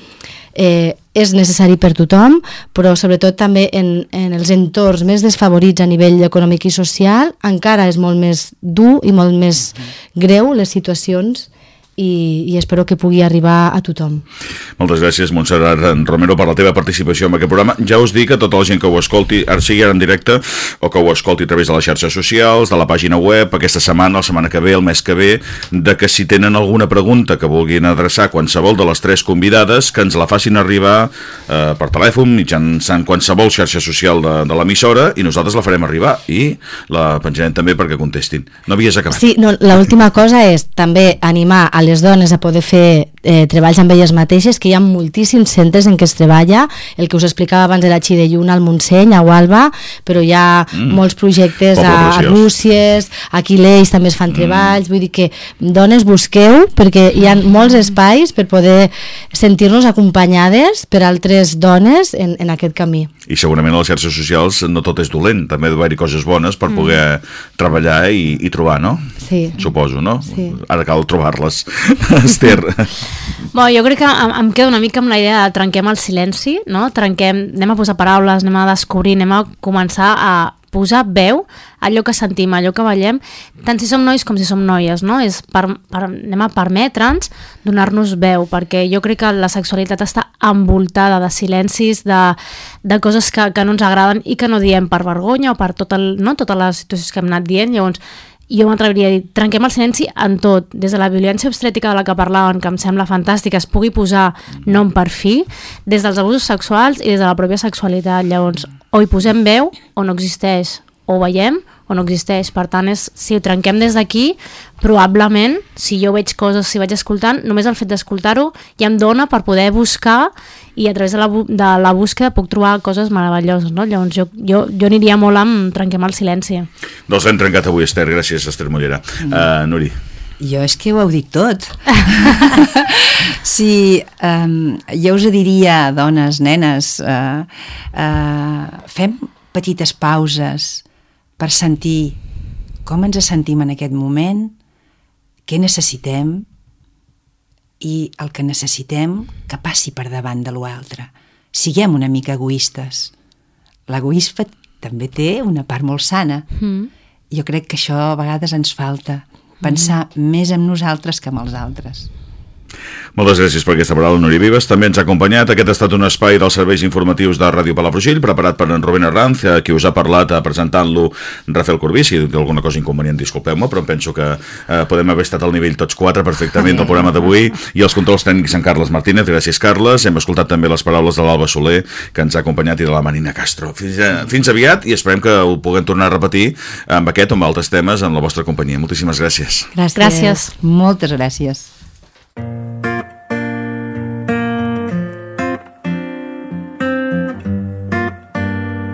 eh, és necessari per tothom, però sobretot també en, en els entorns més desfavorits a nivell econòmic i social encara és molt més dur i molt més greu les situacions i, i espero que pugui arribar a tothom. Moltes gràcies, Montserrat Romero, per la teva participació en aquest programa. Ja us dic a tota la gent que ho escolti, ara sigui ara en directe, o que ho escolti a través de les xarxes socials, de la pàgina web, aquesta setmana, la setmana que ve, el mes que ve, de que si tenen alguna pregunta que vulguin adreçar a qualsevol de les tres convidades, que ens la facin arribar eh, per telèfon, mitjançant qualsevol xarxa social de, de l'emissora, i nosaltres la farem arribar, i la penjarem també perquè contestin. No havies acabat. Sí, no, l'última cosa és també animar a les dones a poder fer eh, treballs amb elles mateixes, que hi ha moltíssims centres en què es treballa, el que us explicava abans era Xi de Lluna, al Montseny, a Gualba, però hi ha Mm. molts projectes Poble a, a. Rússies, aquí a l'Eix també es fan treballs, vull dir que dones busqueu, perquè hi ha molts espais per poder sentir-nos acompanyades per altres dones en, en aquest camí. I segurament a les xarxes socials no tot és dolent, també ha d'haver-hi coses bones per Mm. poder treballar i, i trobar, no? Sí. Suposo, no? Sí. Ara cal trobar-les. Esther. Bon, jo crec que em, em quedo una mica amb la idea de trenquem el silenci, no? Trenquem, anem a posar paraules, anem a descobrir, anem a començar a posar veu a allò que sentim, a allò que ballem, tant si som nois com si som noies, no? És per, per, anem a permetre'ns donar-nos veu, perquè jo crec que la sexualitat està envoltada de silencis, de, de coses que, que no ens agraden i que no diem per vergonya o per tot el, no? totes les situacions que hem anat dient, llavors jo m'atreviria a dir, trenquem el silenci en tot, des de la violència obstrètica de la que parlaven, que em sembla fantàstica, es pugui posar nom per fi, des dels abusos sexuals i des de la pròpia sexualitat. Llavors, o hi posem veu o no existeix, o veiem o no existeix. Per tant, és, si ho trenquem des d'aquí, probablement, si jo veig coses, si vaig escoltant, només el fet d'escoltar-ho ja em dona per poder buscar i a través de la, de la búsqueda puc trobar coses meravelloses, no? Llavors jo, jo, jo aniria molt amb trenquem el silenci. Doncs l'hem trencat avui, Esther. Gràcies, Esther Mollera. Uh, Nuri. Jo és que ho heu dit tot. sí, um, jo us diria, dones, nenes, uh, uh, fem petites pauses per sentir com ens sentim en aquest moment, què necessitem i el que necessitem que passi per davant de l'altre. Siguem una mica egoistes. L'egoisme també té una part molt sana. Mm. Jo crec que això a vegades ens falta, pensar més en nosaltres que en els altres. Moltes gràcies per aquesta paraula, Núria Vives. També ens ha acompanyat. Aquest ha estat un espai dels serveis informatius de Ràdio Palafrugell, preparat per en Rubén Arranz, eh, qui us ha parlat eh, presentant-lo Rafael Corbí. Si té alguna cosa inconvenient, disculpeu-me, però em penso que eh, podem haver estat al nivell tots quatre perfectament del programa d'avui. I els controls tècnics en Carles Martínez. Gràcies, Carles. Hem escoltat també les paraules de l'Alba Soler, que ens ha acompanyat, i de la Marina Castro. Fins, a, fins aviat i esperem que ho puguem tornar a repetir amb aquest o amb altres temes en la vostra companyia. Moltíssimes gràcies. Gràcies. Gràcies. Moltes gràcies. Thank you.